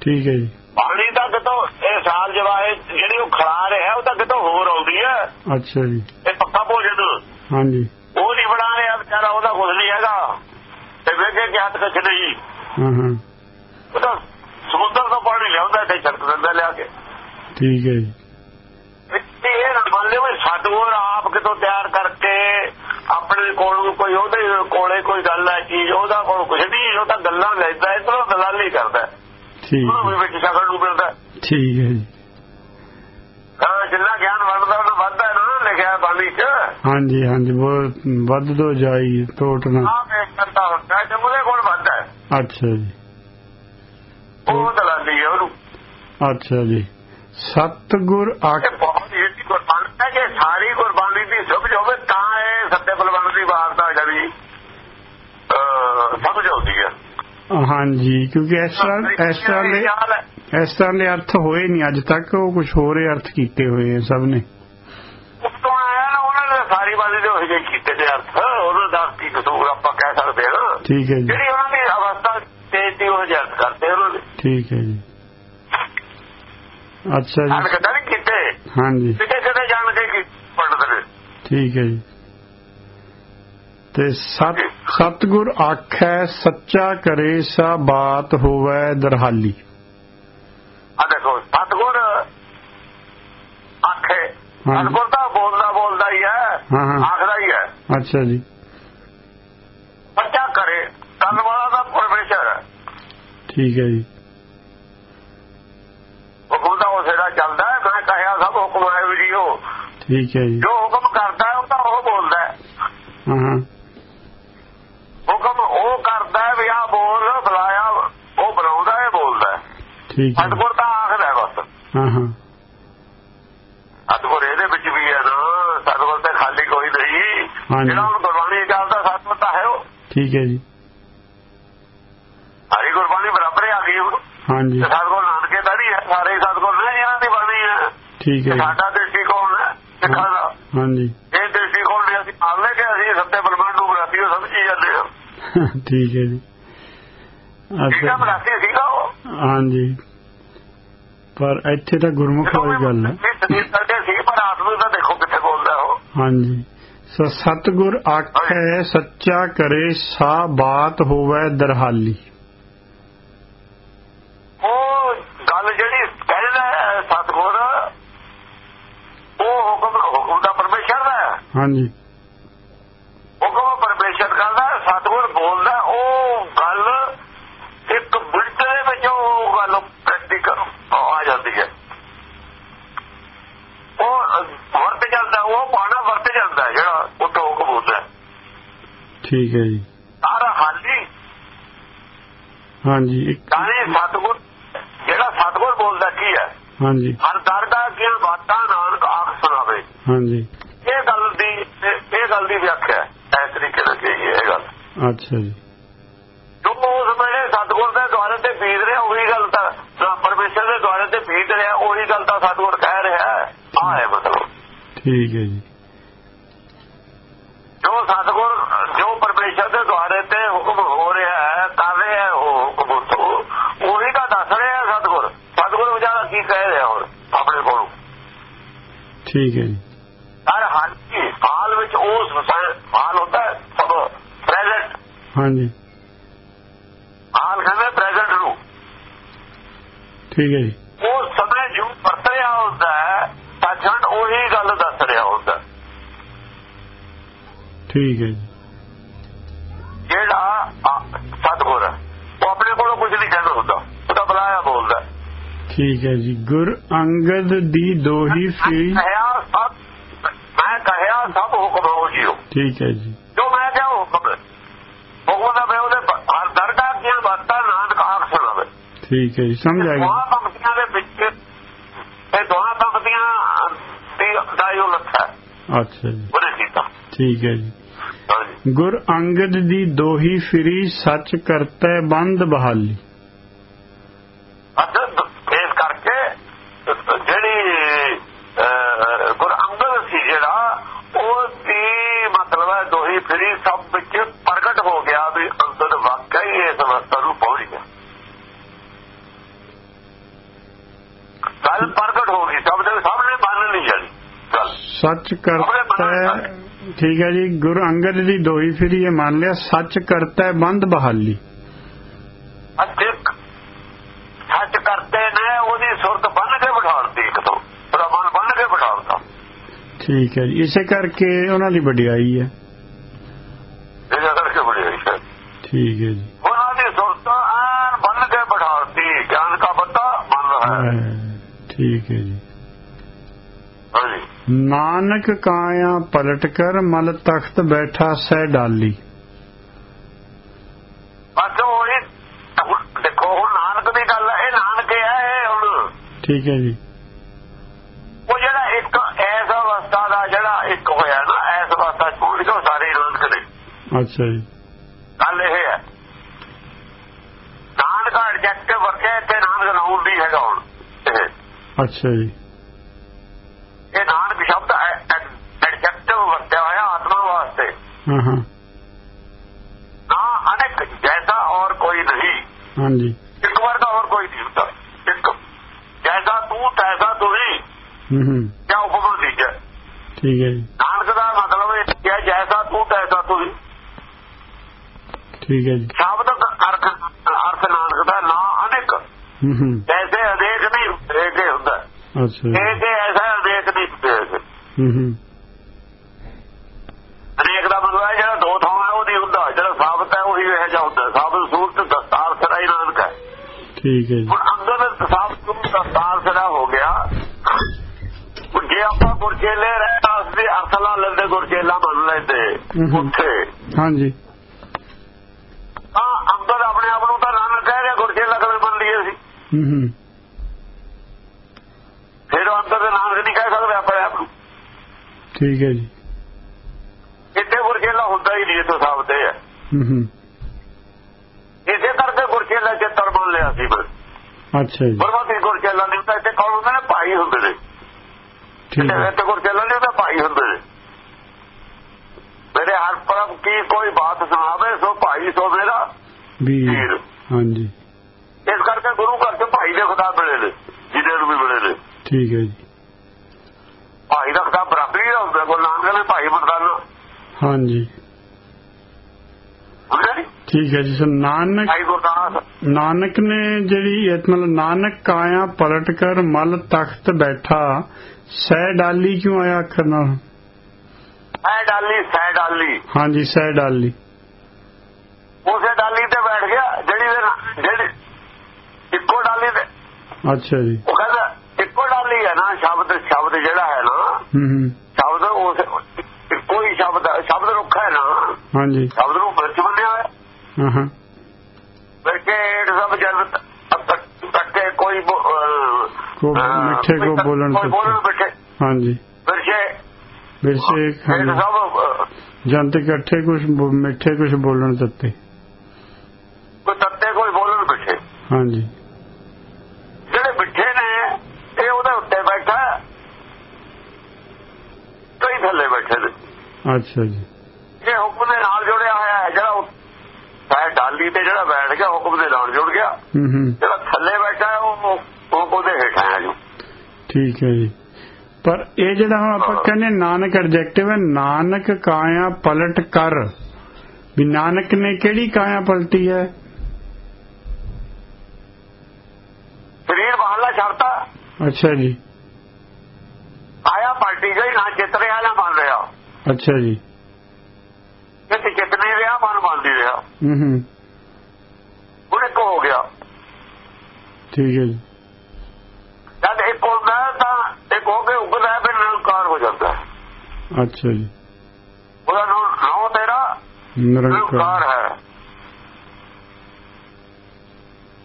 ਠੀਕ ਹੈ ਜੀ।
ਬਾਣੀ ਤਾਂ ਕਿਤੋਂ ਇਹ ਸਾਲ ਜਵਾਏ ਜਿਹੜੀ ਉਹ ਖੜਾ ਰਿਹਾ ਉਹ ਤਾਂ ਕਿਤੋਂ ਹੋਰ ਆਉਂਦੀ ਹੈ।
ਅੱਛਾ ਜੀ।
ਇਹ ਪੱਕਾ ਭੋਜਨ।
ਹਾਂਜੀ।
ਉਹ ਨਹੀਂ ਬਣਾ ਰਿਹਾ ਵਿਚਾਰਾ ਉਹਦਾ ਕੁਝ ਨਹੀਂ ਹੈਗਾ। ਤੇ ਵੇਖੇ ਕਿ ਹੱਥ ਕੁਛ ਨਹੀਂ
ਹਾਂ ਹਾਂ।
ਉਹ ਤਾਂ ਸਮੁੰਦਰ ਤੋਂ ਪਾਣੀ ਲਿਆਉਂਦਾ ਤੇ ਛੜਕ ਦਿੰਦਾ ਲਿਆ ਕੇ।
ਠੀਕ ਹੈ ਜੀ।
ਤੇ ਇਹ ਨਾ ਮੰਨ ਵੀ ਸਤਿਗੁਰ ਆਪ ਕਿਤੋਂ ਤਿਆਰ ਕਰਕੇ ਆਪਣੇ ਕੋਲ ਕੋਈ ਉਹਦੇ ਕੋਲੇ ਕੋਈ ਗੱਲ ਹੈ ਚੀਜ਼ ਉਹਦਾ ਕੋਲ ਕੁਝ ਨਹੀਂ ਉਹ ਤਾਂ ਗੱਲਾਂ ਲੈਂਦਾ ਇਧਰੋਂ ਦਲਾਲੀ ਕਰਦਾ।
ਠੀਕ
ਉਹਨੂੰ ਵੀ ਵਿੱਚ ਸ਼ਕਲ ਨੂੰ ਮਿਲਦਾ।
ਠੀਕ ਹੈ ਜੀ।
ਹਾਂ ਜਿੰਨਾ ਗਿਆਨ ਵੱਧਦਾ ਉਹਨੂੰ ਵੱਧਦਾ ਹੈ ਨਾ ਲਿਖਿਆ ਬਾਣੀ 'ਚ।
ਹਾਂਜੀ ਹਾਂਜੀ ਬਹੁਤ ਵੱਧ ਤੋਂ ਜਾਈ ਟੋਟ ਨਾ।
ਆਪ ਇਹ ਕਰਦਾ ਹੁੰਦਾ ਉਹਦੇ ਕੋਲ ਵੱਧਦਾ ਹੈ।
ਅੱਛਾ ਜੀ।
ਉਹ ਦਲਾਲੀ ਹੈ ਉਹਨੂੰ।
ਅੱਛਾ ਜੀ। ਸਤਿਗੁਰ ਆਖ
ਬਹੁਤ ਹੀ ਗੁਰਬਾਣੀ ਹੈ ਕਿ ਸਾਰੀ ਗੁਰਬਾਣੀ ਦੀ ਸਮਝ ਹੋਵੇ ਤਾਂ ਇਹ ਸੱਤੇ ਬਲਵੰਤ ਦੀ ਵਾਰਤਾ ਜਿਹੜੀ ਸਮਝ ਆਉਂਦੀ ਹੈ।
ਹਾਂਜੀ ਕਿਉਂਕਿ ਇਸ ਤਰ੍ਹਾਂ ਇਸ ਤਰ੍ਹਾਂ ਦੇ। ਇਸ ਤਰ੍ਹਾਂ ਦੇ ਅਰਥ ਹੋਏ ਨਹੀਂ ਅੱਜ ਤੱਕ ਉਹ ਕੁਝ ਹੋਰ ਅਰਥ ਕੀਤੇ ਹੋਏ ਆ ਸਭ ਨੇ।
ਉੱਤੋਂ ਆਇਆ ਨਾ ਉਹਨਾਂ ਨੇ ਸਾਰੀ ਬਾਣੀ ਦੇ ਉਹੇ ਜਿਹੇ ਕੀਤੇ ਨੇ ਅਰਥ ਉਹਨਾਂ ਦਾ ਕੀ ਕਸੂਰ ਆਪਾਂ ਕਹਿ ਸਕਦੇ ਹਾਂ।
ਠੀਕ ਹੈ ਜੀ।
ਜਿਹੜੀ ਉਹਨਾਂ ਦੀ ਅਵਸਥਾ ਤੇਜ ਦੀ ਉਹ ਜਦ ਕਰਦੇ ਉਹਨਾਂ ਨੇ
ਠੀਕ ਹੈ ਜੀ। ਅੱਛਾ ਜੀ।
ਕਦਾ ਨਹੀਂ ਕੀਤੇ।
ਹਾਂਜੀ।
ਕਿਤੇ ਕਿਤੇ ਜਾਣ ਕੇ ਕੀ ਪੜਦੇ ਨੇ?
ਠੀਕ ਹੈ ਜੀ। ਤੇ ਸਤ ਸਤਗੁਰ ਆਖੈ ਸੱਚਾ ਕਰੇ ਸਾ ਬਾਤ ਹੋਵੇ ਦਰਹਾਲੀ।
ਆ ਦੇਖੋ ਸਤਗੁਰ ਆਖੇ। ਸਤਗੁਰ ਤਾਂ ਬੋਲਦਾ ਬੋਲਦਾ ਹੀ ਹੈ। ਆਖਦਾ ਹੀ ਹੈ।
ਅੱਛਾ ਜੀ।
ਬੱਚਾ ਕਰੇ ਕਰਨ ਵਾਲਾ ਦਾ ਪਰਮੇਸ਼ਰ ਹੈ।
ਠੀਕ ਹੈ ਜੀ
ਹੁਕਮ ਤਾਂ ਉਸੇ ਦਾ ਚੱਲਦਾ ਹੈ ਕਹਿਆ ਸਭ ਹੁਕਮ ਹੈ ਵੀਡੀਓ
ਠੀਕ ਹੈ ਜੀ।
ਜੋ ਹੁਕਮ ਕਰਦਾ ਉਹ ਤਾਂ ਉਹ ਬੋਲਦਾ ਹੈ। ਹੁਕਮ ਉਹ ਕਰਦਾ ਵੀ ਆ ਬੋਲ ਬੁਲਾਇਆ ਉਹ ਬਣਾਉਂਦਾ ਹੈ ਬੋਲਦਾ
ਠੀਕ ਹੈ।
ਸਤਿਗੁਰ ਤਾਂ ਆਖਦਾ ਬਸ।
ਹਾਂ ਹਾਂ।
ਸਤਿਗੁਰ ਇਹਦੇ ਵਿੱਚ ਵੀ ਹੈ ਨਾ ਸਤਿਗੁਰ ਤੇ ਖਾਲੀ ਕੋਈ ਨਹੀਂ। ਜਿਹੜਾ ਹੁਣ ਗੁਰਬਾਣੀ ਚੱਲਦਾ ਸਤਿਗੁਰ ਤਾਂ ਹੈ ਉਹ।
ਠੀਕ ਹੈ ਜੀ।
ਸਾਰੀ ਗੁਰਬਾਣੀ ਬਰਾਬਰ ਆ ਗਈ ਹੁਣ।
ਹਾਂਜੀ।
ਸਤਿਗੁਰ ਨਾਨਕੇ ਦਾ ਨਹੀਂ ਹੈ ਸਾਰੇ ਸਤਿਗੁਰ ਨੇ ਇਹਨਾਂ ਦੀ ਬਾਣੀ ਹੈ।
ਠੀਕ ਹੈ
ਸਾਡਾ ਸਿੱਖਾਂ ਦਾ।
ਹਾਂਜੀ।
ਇਹ ਦ੍ਰਿਸ਼ਟੀਕੋਣ ਨੇ ਅਸੀਂ ਮੰਨ ਲੈ ਕਿ ਅਸੀਂ ਸੱਤੇ ਬਲਵੰਡ ਨੂੰ ਬਰਾਤੀ ਉਹ ਸਮਝੀ ਜਾਂਦੇ ਹਾਂ
ਠੀਕ ਹੈ ਜੀ। ਅੱਛਾ।
ਬਰਾਤੀ ਸੀਗਾ ਉਹ?
ਹਾਂਜੀ। ਪਰ ਇੱਥੇ ਤਾਂ ਗੁਰਮੁਖ ਵਾਲੀ ਗੱਲ ਹੈ
ਕਰਕੇ ਸੀ ਪਰ ਆਤਮਾ ਦਾ ਦੇਖੋ ਕਿੱਥੇ ਬੋਲਦਾ ਉਹ।
ਹਾਂਜੀ। ਸਤਗੁਰ ਆਖੈ ਸੱਚਾ ਕਰੇ ਸਾ ਬਾਤ ਹੋਵੇ ਦਰਹਾਲੀ
ਉਹ ਗੱਲ ਜਿਹੜੀ ਕਹਿੰਦਾ ਹੈ ਸਤਗੁਰ ਉਹ ਹੁਕਮ ਹੁਕਮ ਦਾ ਪਰਮੇਸ਼ਰ ਦਾ ਹੈ
ਹਾਂਜੀ।
ਹੁਕਮ ਪਰਮੇਸ਼ਰ ਕਰਦਾ ਸਤਿਗੁਰ ਬੋਲਦਾ ਉਹ ਗੱਲ ਇੱਕ ਮਿੰਟ ਦੇ ਵਿੱਚ ਉਹ ਗੱਲ ਪ੍ਰੈਕਟੀਕਲ ਆ ਜਾਂਦੀ ਹੈ। ਉਹ ਵਰਤ ਜਾਂਦਾ ਉਹ ਪਾਣਾ ਵਰਤ ਜਾਂਦਾ ਜਿਹੜਾ ਉੱਤੋਂ ਹੁਕਮ ਹੁੰਦਾ।
ਠੀਕ ਹੈ ਜੀ।
ਸਾਰਾ ਹਾਲੀ
ਹਾਂਜੀ
ਜਾਣੇ ਸਤਿਗੁਰ ਜਿਹੜਾ ਸਤਿਗੁਰ ਬੋਲਦਾ ਕੀ ਹੈ?
ਹਾਂਜੀ।
ਹਰ ਦਰਗਾਹ ਦੀਆਂ ਬਾਤਾਂ ਨਾਨਕ ਆਖ ਸੁਣਾਵੇ।
ਹਾਂਜੀ
ਇਹ ਗੱਲ ਦੀ ਇਹ ਇਹ ਗੱਲ ਦੀ ਵਿਆਖਿਆ ਹੈ। ਇਸ ਤਰੀਕੇ ਨਾਲ ਕਹੀ ਇਹ ਗੱਲ।
ਅੱਛਾ ਜੀ।
ਜੋ ਉਸ ਵੇਲੇ ਸਤਗੁਰ ਦੇ ਦੁਆਰੇ ਤੇ ਬੀਤ ਰਿਹਾ ਉਹੀ ਗੱਲ ਤਾਂ ਤਾਂ ਪਰਮੇਸ਼ਰ ਦੇ ਦੁਆਰੇ ਤੇ ਬੀਤ ਰਿਹਾ ਉਹੀ ਗੱਲ ਤਾਂ ਸਤਗੁਰ ਕਹਿ ਰਿਹਾ ਆਹ ਹੈ ਮਤਲਬ।
ਠੀਕ ਹੈ ਜੀ।
ਜੋ ਸਤਗੁਰ ਜੋ ਪਰਮੇਸ਼ਰ ਦੇ ਦੁਆਰੇ ਤੇ ਹੁਕਮ ਹੋ ਰਿਹਾ ਹੈ ਕਰ ਰਿਹਾ ਹੈ ਉਹ ਹੁਕਮ ਉੱਥੋਂ, ਉਹੀ ਤਾਂ ਦੱਸ ਰਿਹਾ ਸਤਗੁਰ। ਸਤਗੁਰ ਵਿਚਾਰਾ ਕੀ ਕਹਿ ਰਿਹਾ ਹੁਣ ਆਪਣੇ ਕੋਲੋਂ?
ਠੀਕ ਹੈ ਜੀ
ਹਰ ਹਾਲ ਕੀ ਹਾਲ ਵਿੱਚ ਉਸ ਹਾਲ ਹੁੰਦਾ ਹੈ ਸਭ ਪ੍ਰੈਜ਼ੈਂਟ
ਹਾਂਜੀ
ਹਾਲ ਕਹਿੰਦੇ ਪ੍ਰੈਜ਼ੈਂਟ ਨੂੰ
ਠੀਕ ਹੈ ਜੀ
ਉਹ ਸਮੇਂ ਜੋ ਵਰਤ ਰਿਹਾ ਹੁੰਦਾ ਹੈ ਸੱਚਖੰਡ ਉਹੀ ਗੱਲ ਦੱਸ ਰਿਹਾ ਹੁੰਦਾ ਹੈ।
ਠੀਕ ਹੈ ਜੀ
ਜਿਹੜਾ ਆ- ਸਤਿਗੁਰ ਹੈ ਉਹ ਆਪਣੇ ਕੋਲੋਂ ਕੁਝ ਨਹੀਂ ਕਹਿੰਦਾ ਹੁੰਦਾ ਉਹਦਾ ਬੁਲਾਇਆ ਬੋਲਦਾ ਹੈ।
ਠੀਕ ਹੈ ਜੀ ਗੁਰ ਅੰਗਦ ਦੀ ਦੋਹੀ ਫੀ
ਕਹਿਆ ਸਭ ਮੈਂ ਕਹਿਆ ਸਭ ਹੁਕਮ ਹੋ ਜਿਓ
ਠੀਕ ਹੈ ਜੀ
ਜੋ ਮੈਂ ਕਿਹਾ ਉਹ ਹੁਕਮ ਹੈ। ਹੁਕਮ ਦਾ ਮੈਂ ਉਹਦੇ ਬ- ਹਰ ਦਰਗਾਹ ਦੀਆਂ ਬਾਤਾਂ ਨਾਨਕ ਆਖ ਸੁਣਾਵੇ
ਠੀਕ ਹੈ ਜੀ ਸਮਝ ਆ ਗਈ
ਦੋਹਾਂ ਪੰਕਤੀਆਂ ਦੇ ਵਿੱਚ ਇਹ ਦੋਹਾਂ ਪੰਕਤੀਆਂ ਦੀ ਦਾ ਲੱਥਾ
ਅੱਛਾ ਜੀ।
ਉਹਨੇ ਕੀਤਾ
ਠੀਕ ਹੈ ਜੀ। ਗੁਰ ਅੰਗਦ ਦੀ ਦੋਹੀ ਫਿਰੀ ਸੱਚ ਕਰਤੈ ਬੰਦ ਬਹਾਲੀ
ਅੱਛਾ ਇਸ ਕਰਕੇ ਜਿਹੜੀ ਅਹ, ਗੁਰ ਅੰਗਦ ਸੀ ਜਿਹੜਾ ਉਹ ਦੀ ਮਤਲਬ ਹੈ ਦੋਹੀ ਫਿਰੀ ਸਭ ਵਿੱਚ ਪ੍ਰਗਟ ਹੋ ਗਿਆ ਵੀ ਅੰਗਦ ਵਾਕਈ ਇਸ ਅਵਸਥਾ ਨੂੰ ਪਹੁੰਚ ਗਿਆ ਗੱਲ ਪ੍ਰਗਟ ਹੋ ਗਈ ਸਭ ਦੇ ਸਾਹਮਣੇ ਮੰਨ ਨਹੀਂ ਜਾਣੀ ਗੱਲ
ਸੱਚ ਕਰਤੈ ਠੀਕ ਹੈ ਜੀ ਗੁਰੂ ਅੰਗਦ ਦੀ ਦੋਹੀ ਫਿਰੀ ਇਹ ਮੰਨ ਲਿਆ ਸੱਚ ਕਰਤੈ ਬੰਦ ਬਹਾਲੀ।
ਸੱਚ ਕਰਤੇ ਨੇ ਉਹਦੀ ਸੁਰਤ ਬੰਨ ਕੇ ਬਿਠਾਉਂਦੀ ਇੱਕ ਤੋਂ ਉਹਦਾ ਮਨ ਬੰਨ ਕੇ ਬਿਠਾਉਂਦਾ
ਠੀਕ ਹੈ ਜੀ ਇਸੇ ਕਰਕੇ ਉਹਨਾਂ ਦੀ ਵਡਿਆਈ ਹੈ।
ਇਹਦਾ ਕਰਕੇ ਹੋਈ ਹੈ।
ਠੀਕ ਹੈ ਜੀ।
ਉਹਨਾਂ ਦੀ ਸੁਰਤ ਐਨ ਬੰਨ ਕੇ ਬਿਠਾਉਂਦੀ ਗਿਆਨ ਦਾ ਬੱਤਾ ਮੰਨ ਰਹਾ ਹੈ
ਠੀਕ ਹੈ ਜੀ। ਨਾਨਕ ਕਾਇਆ ਪਲਟ ਕਰ ਮਲ ਤਖਤ ਬੈਠਾ ਸਹਿ ਡਾਲੀ।
ਦੇਖੋ ਹੁਣ ਨਾਨਕ ਦੀ ਗੱਲ ਇਹ ਨਾਨਕ ਹੈ ਹੁਣ।
ਠੀਕ ਹੈ ਜੀ।
ਉਹ ਜਿਹੜਾ ਇੱਕ ਐਸ ਅਵਸਥਾ ਦਾ ਜਿਹੜਾ ਇੱਕ ਹੋਇਆ ਨਾ ਐਸ ਅਵਸਥਾ ਛੋੜ ਕੇ ਸਾਰੇ ਨਾਨਕ ਨੇ।
ਅੱਛਾ ਜੀ।
ਗੱਲ ਇਹ ਹੈ ਨਾਨਕ ਐਡਜੈਕਟਿਵ ਵਰਤਿਆ ਤੇ ਨਾਨਕ ਨਾਉਨ ਨਹੀਂ ਹੈਗਾ ਹੁਣ
ਅੱਛਾ ਜੀ
ਇਹ ਨਾਨਕ ਸ਼ਬਦ ਐਡਜੈਕਟਿਵ ਵਰਤਿਆ ਹੋਇਆ ਆਤਮਾ ਵਾਸਤੇ
ਹਾਂ ਹਾਂ
ਨਾ ਅਨੇਕ ਜੈਸਾ ਔਰ ਕੋਈ ਨਹੀਂ।
ਹਾਂਜੀ।
ਇੱਕ ਵਰਗਾ ਹੋਰ ਕੋਈ ਨਹੀਂ ਹੁੰਦਾ। ਇੱਕ ਜੈਸਾ ਤੂੰ ਤੈਸਾ ਤੂੰ ਹੀ
ਹੂੰ। ਹੂੰ
ਕਿਆ ਉਪਮਾ ਦੀਜੈ
ਠੀਕ ਹੈ ਜੀ।
ਨਾਨਕ ਦਾ ਮਤਲਬ ਇਹ ਹੈ ਜੈਸਾ ਤੂੰ ਤੈਸਾ ਤੂੰ ਹੀ
ਠੀਕ ਹੈ ਜੀ।
ਸ਼ਬਦ ਅਰਥ ਅਰਥ ਨਾਨਕ ਦਾ ਨਾ ਅਨੇਕ।
ਹੂੰ ਹੂੰ।
ਜੈਸੇ ਅਨੇਕ ਨਹੀਂ ਹੀ ਹੁੰਦਾ।
ਅੱਛਾ। ਜੀ
ਇੱਕ ਹੀ ਐਸਾ ਅਨੇਕ ਨਹੀਂ ਹੈਗੇ।
ਹੂੰ ਹੂੰ
ਅਨੇਕ ਦਾ ਮਤਲਬ ਹੈ ਜਿਹੜਾ ਦੋ ਥਾਂ ਹੈ ਉਹ ਨਹੀਂ ਹੁੰਦਾ ਜਿਹੜਾ ਸਾਬਤ ਹੈ ਉਹੀ ਇਹ ਜਿਹਾ ਹੁੰਦਾ ਸਾਬਤ ਸੂਰਤ ਦਸਤਾਰ ਸਰਾਈ ਨਾਨਕ ਹੈ
ਠੀਕ ਹੈ ਜੀ।
ਹੁਣ ਅੰਦਰ ਸਾਬਤ ਸੂਰਤ ਦਸਤਾਰ ਸਰਾ ਹੋ ਗਿਆ। ਗੁਰਚੇਲੇ ਰਹਿਸ ਦੀ ਅਸਲਾ ਲੈਂਦੇ ਗੁਰਚੇਲਾ ਮੰਨ ਲੈਂਦੇ। ਉੱਥੇ।
ਹਾਂਜੀ।
ਅੰਦਰ ਆਪਣੇ ਆਪ ਨੂੰ ਤਾਂ ਨਾਨਕ ਕਹਿ ਰਿਹਾ ਗੁਰਚੇਲਾ ਕਦੇ ਮੰਨ ਲਈਏ ਸੀ
ਹੂੰ ਹੂੰ।
ਫਿਰ ਅੰਦਰ ਦੇ ਨਾਨਕ ਨਹੀਂ ਕਹਿ ਸਕਦੇ ਆਪਣੇ ਆਪ ਨੂੰ।
ਠੀਕ ਹੈ ਜੀ।
ਇੱਥੇ ਗੁਰਚੇਲਾ ਹੁੰਦਾ ਹੀ ਨਹੀਂ ਇੱਥੋਂ ਸਾਬਤ ਹੈ।
ਹੂੰ ਹੂੰ।
ਇਸੇ ਕਰਕੇ ਗੁਰਚੇਲਾ ਚਿੱਤਰ ਮੰਨ ਲਿਆ ਸੀ ਬਸ।
ਅੱਛਾ ਜੀ।
ਪਰਮਾਤਮਾ ਗੁਰਚੇਲਾ ਨਹੀਂ ਤਾਂ ਇੱਥੇ ਕੌਣ ਹੁੰਦੇ ਨੇ ਭਾਈ ਹੁੰਦੇ ਨੇ।
ਠੀਕ ਹੈ।
ਇੱਥੇ ਗੁਰਚੇਲਾ ਨਹੀਂ ਤਾਂ ਭਾਈ ਹੁੰਦੇ ਨੇ। ਮੇਰੇ ਹਰ ਪਰਮ ਕੀ ਕੋਈ ਬਾਤ ਸੁਣਾਵੇ ਸੋ ਭਾਈ ਸੋ ਮੇਰਾ
ਵੀਰ ਹਾਂਜੀ।
ਇਸ ਕਰਕੇ ਗੁਰੂ ਘਰ ਚ ਭਾਈ ਦੇ ਖੁਦਾ ਮਿਲੇ ਨੇ ਜਿਹਦੇ ਨੂੰ ਵੀ ਮਿਲੇ ਨੇ।
ਠੀਕ ਹੈ ਜੀ।
ਭਾਈ ਦਾ ਖੁਦਾ ਬਰਾਬਰੀ ਦਾ ਹੁੰਦਾ ਗੁਰੂ ਨਾਨਕ ਨੇ ਭਾਈ ਮਰਦਾਨਾ
ਹਾਂਜੀ। ਠੀਕ ਹੈ ਜੀ ਸੋ ਨਾਨਕ
ਭਾਈ ਗੁਰਦਾਸ।
ਨਾਨਕ ਨੇ ਜਿਹੜੀ ਮਤਲਬ ਨਾਨਕ ਕਾਇਆ ਪਲਟ ਕਰ ਮਲ ਤਖਤ ਬੈਠਾ ਸਹਿ ਡਾਲੀ ਕਿਉਂ ਆਇਆ ਅੱਖਰ ਨਾਲ?
ਐ ਡਾਲੀ ਸੈ ਡਾਲੀ।
ਹਾਂਜੀ ਸਹਿ ਡਾਲੀ।
ਉਸੇ ਡਾਲੀ ਤੇ ਬੈਠ ਗਿਆ ਜਿਹੜੀ ਜਿਹੜੀ ਇੱਕੋ ਡਾਲੀ ਤੇ
ਅੱਛਾ ਜੀ।
ਉਹ ਕਹਿੰਦਾ ਇੱਕੋ ਡਾਲੀ ਹੈ ਨਾ ਸ਼ਬਦ ਸ਼ਬਦ ਜਿਹੜਾ ਹੈ ਨਾ
ਹੂੰ ਹੂੰ।
ਸ਼ਬਦ ਉਸ ਹੀ ਸ਼ਬਦ ਸ਼ਬਦ ਰੁੱਖ ਹੈ ਨਾ।
ਹਾਂਜੀ।
ਸ਼ਬਦ ਨੂੰ ਬਿਰਚ ਜਨਤ ਕੋਈ
ਕੋ ਮਿੱਠੇ ਕੋ ਬੋਲਣ
ਬਿਠੇ
ਹਾਂਜੀ।
ਸਭ ਅਹ,
ਜੰਤ ਇਕੱਠੇ ਕੁਝ ਮਿੱਠੇ ਕੁਝ ਬੋਲਣ ਦਿੱਤੇ
ਕੋਈ ਤੱਤੇ ਕੋਈ ਬੋਲਣ ਬਿਠੇ
ਹਾਂਜੀ।
ਜਿਹੜੇ ਬਿਠੇ ਨੇ ਇਹ ਉਹਦੇ ਉੱਤੇ ਬੈਠਾ। ਕਈ ਥੱਲੇ ਬੈਠੇ ਨੇ।
ਅੱਛਾ ਜੀ
ਇਹ ਹੁਕਮ ਦੇ ਨਾਲ ਜੁੜਿਆ ਹੋਇਆ ਹੈ ਜਿਹੜਾ ਉਹ- ਚਾਹੇ ਡਾਲੀ ਤੇ ਜਿਹੜਾ ਬੈਠ ਗਿਆ ਹੁਕਮ ਦੇ ਨਾਲ ਜੁੜ ਗਿਆ।
ਹੂੰ ਹੂੰ।
ਜਿਹੜਾ ਥੱਲੇ ਬੈਠਾ ਉਹ ਉਹ ਉਹਦੇ ਹੇਠਾਂ ਹੈ ਜੋ।
ਠੀਕ ਹੈ ਜੀ। ਪਰ ਇਹ ਜਿਹੜਾ ਆਪਾਂ। ਕਹਿੰਦੇ ਨਾਨਕ ਐਡਜੈਕਟਿਵ ਹੈ ਨਾਨਕ ਕਾਇਆ ਪਲਟ ਕਰ। ਵੀ ਨਾਨਕ ਨੇ ਕਿਹੜੀ ਕਾਇਆ ਪਲਟੀ ਹੈ?
ਸਰੀਰ ਬਾਹਰਲਾ ਛੱਡਤਾ।
ਅੱਛਾ ਜੀ।
ਆਇਆ ਪਾਰਟੀ ਗਈ ਨਾ ਚਿੱਤ ਰਿਹਾ ਨਾ ਮੰਨ ਰਿਹਾ।
ਅੱਛਾ ਜੀ।
ਕਿਤੇ ਚਿੱਤ ਨਹੀਂ ਰਿਹਾ ਮਨ ਨਹੀਂ ਰਿਹਾ।
ਹੂੰ ਹੂੰ
ਹੁਣ ਇੱਕ ਹੋ ਗਿਆ
ਠੀਕ ਹੈ ਜੀ।
ਜਦ ਇੱਕ ਹੁੰਦਾ ਤਾਂ ਇੱਕ ਹੋ ਕੇ ਉੱਗਦਾ ਹੈ ਫਿਰ ਨਿਰੰਕਾਰ ਹੋ ਜਾਂਦਾ ਹੈ।
ਅੱਛਾ ਜੀ।
ਉਹਦਾ ਨਾਮ ਤੇਰਾ ਨਿਰੰਕਾਰ। ਹੈ।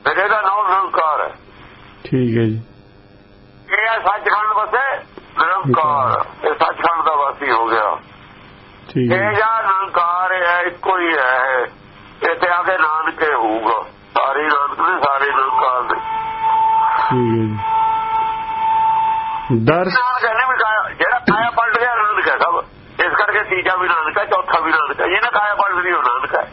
ਮੇਰੇ ਦਾ ਨਾਮ ਨਿਰੰਕਾਰ ਹੈ।
ਠੀਕ ਹੈ ਜੀ।
ਇਹ ਹੈ ਸੱਚਖੰਡ ਵਸੇ ਨਿਰੰਕਾਰ। ਇਹ ਸੱਚਖੰਡ ਦਾ ਵਾਸੀ ਹੋ ਗਿਆ।
ਠੀਕ ਹੈ
ਇਹ
ਜੀ।
ਨਿਰੰਕਾਰ ਹੈ ਇੱਕੋ ਹੀ ਹੈ। ਇੱਥੇ ਆ ਕੇ ਨਾਨਕੇ ਹੋਊਗਾ ਸਾਰੇ ਨਾਨਕ ਨੇ ਸਾਰੇ ਨਿਰੰਕਾਰ ਦੇ
ਠੀਕ ਹੈ ਜੀ ਦਰਸ
ਨਾਨਕ ਨੇ ਵੀ ਕਾਇਆ ਜਿਹੜਾ ਕਾਇਆ ਪਲਟ ਗਿਆ ਨਾਨਕ ਹੈ ਸਭ ਇਸ ਕਰਕੇ ਤੀਜਾ ਵੀ ਨਾਨਕ ਹੈ ਚੌਥਾ ਵੀ ਨਾਨਕ ਹੈ ਜਿਹਨੇ ਕਾਇਆ ਪਲਟ ਲਈ ਉਹ ਨਾਨਕ ਹੈ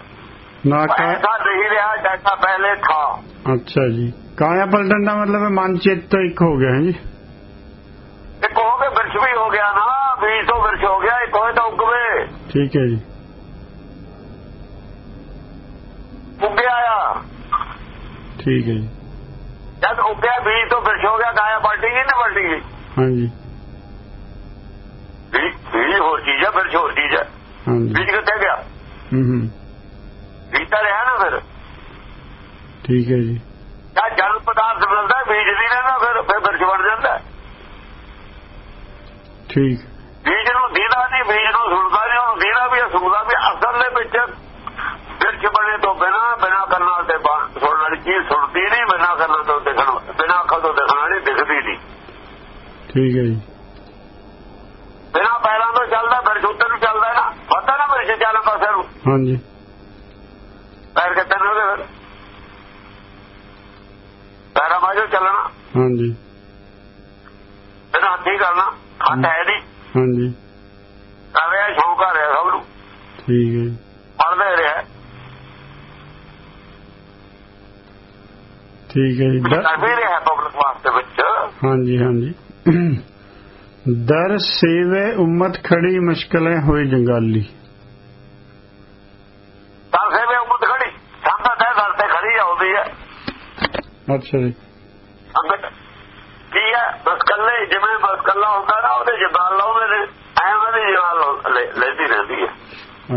ਨਾ ਕਾ
ਐਸਾ ਨਹੀਂ ਰਿਹਾ ਜੈਸਾ ਪਹਿਲੇ ਥਾ
ਅੱਛਾ ਜੀ ਕਾਇਆ ਪਲਟਣ ਦਾ ਮਤਲਬ ਹੈ ਮਨ ਚਿੱਤ ਇੱਕ ਹੋ ਗਿਆ ਹੈ ਜੀ
ਇੱਕ ਹੋ ਕੇ ਬਿਰਛ ਵੀ ਹੋ ਗਿਆ ਨਾ ਬੀਜ ਤੋਂ ਬਿਰਛ ਹੋ ਗਿਆ ਇੱਕ ਹੋਏ ਤਾਂ ਉਗਵੇ
ਠੀਕ
ਜਦ ਉੱਗਿਆ ਬੀਜ ਤੋਂ ਬਿਰਛ ਹੋ ਗਿਆ ਕਾਇਆ ਪਲਟੀ ਗਈ ਨਾ ਪਲਟੀ ਗਈ।
ਹਾਂਜੀ।
ਬੀਜ ਹੋਰ ਚੀਜ਼ ਹੈ ਬਿਰਛ ਹੋਰ ਚੀਜ਼ ਹੈ
ਹਾਂਜੀ।
ਬੀਜ ਕਿੱਥੇ ਗਿਆ?
ਹੂੰ ਹੂੰ।
ਬੀਜ ਤਾਂ ਰਿਹਾ ਨਾ ਫਿਰ।
ਠੀਕ ਹੈ ਜੀ।
ਜਦ ਜਲ ਪਦਾਰਥ ਹੈ, ਬੀਜ ਨਹੀਂ ਰਹਿੰਦਾ ਫਿਰ ਫਿਰ ਬਿਰਛ ਬਣ ਜਾਂਦਾ।
ਠੀਕ
ਬੀਜ ਨੂੰ ਦੀਦਾ ਨਹੀਂ ਬੀਜ ਨੂੰ ਸੁਣਦਾ ਨਹੀਂ ਉਹਨੂੰ ਦੀਦਾ ਵੀ ਹੈ, ਸੁਣਦਾ ਵੀ ਹੈ। ਅਸਲ ਦੇ ਵਿੱਚ ਬਿਰਛ ਬਣੇ ਤੋਂ ਬਿਨਾ ਬਿਨਾ ਕਰਨਾ ਤੇ ਬਾ- ਸੁਣਨ ਵਾਲੀ ਚੀਜ਼ ਸੁਣਦੀ ਨਹੀਂ ਬਿਨਾ ਕਰਨਾ ਤੋਂ ਦੇਖਣ ਬਿਨਾ ਅੱਖਾਂ ਤੋਂ ਦੇਖਣ ਵਾਲੀ ਦਿਖਦੀ ਨਹੀਂ
ਠੀਕ ਹੈ ਜੀ।
ਬਿਨਾ ਪੈਰਾਂ ਤੋਂ ਚੱਲਦਾ ਬਿਰਛ ਉੱਤੇ ਨੂੰ ਚੱਲਦਾ ਨਾ। ਪਤਾ ਨਾ ਬਿਰਛ ਚੱਲਣ ਪਾਸੇ ਨੂੰ।
ਹਾਂਜੀ।
ਪੈਰ ਕਿੱਥੇ ਨੇ ਉਹਦੇ ਫਿਰ? ਪੈਰਾਂ ਬਾਝੋ ਚੱਲਣਾ।
ਹਾਂਜੀ।
ਬਿਨਾ ਹੱਥੀ ਕਰਨਾ। ਹੱਥ ਹੈ ਨਹੀਂ।
ਹਾਂਜੀ।
ਕਰ ਰਿਹਾ ਸ਼ੌਂਕ ਆ ਰਿਹਾ ਸਭ ਨੂੰ।
ਠੀਕ ਹੈ ਜੀ।
ਪੜਦੇ ਰਿਹਾ।
ਠੀਕ ਹੈ ਜੀ। ਦ-
ਕਰ ਵੀ ਰਿਹਾ ਪਬਲਿਕ ਵਾਸਤੇ ਵਿੱਚ।
ਹਾਂਜੀ ਹਾਂਜੀ। ਦਰ ਸੇਵੇ ਉਮਤ ਖੜੀ ਮੁਸ਼ਕਲੇ ਹੋਏ ਜੰਗਾਲੀ।
ਦਰਸੇ ਵੇ ਉਮਤ ਖੜੀ ਸੰਗਤ ਹੈ ਦਰ ਤੇ ਖੜੀ ਆਉਂਦੀ ਹੈ
ਅੱਛਾ ਜੀ।
ਕੀ ਹੈ ਬਸ ਕੱਲੇ ਜਿਵੇਂ ਬਸ ਕੱਲਾ ਹੁੰਦਾ ਨਾ ਉਹਦੇ ਜਬਾਨ ਲਾਉਂਦੇ ਨੇ ਐਵੇਂ ਦੀ ਜਬਾਨ ਲੈਂਦੀ ਰਹਿੰਦੀ ਹੈ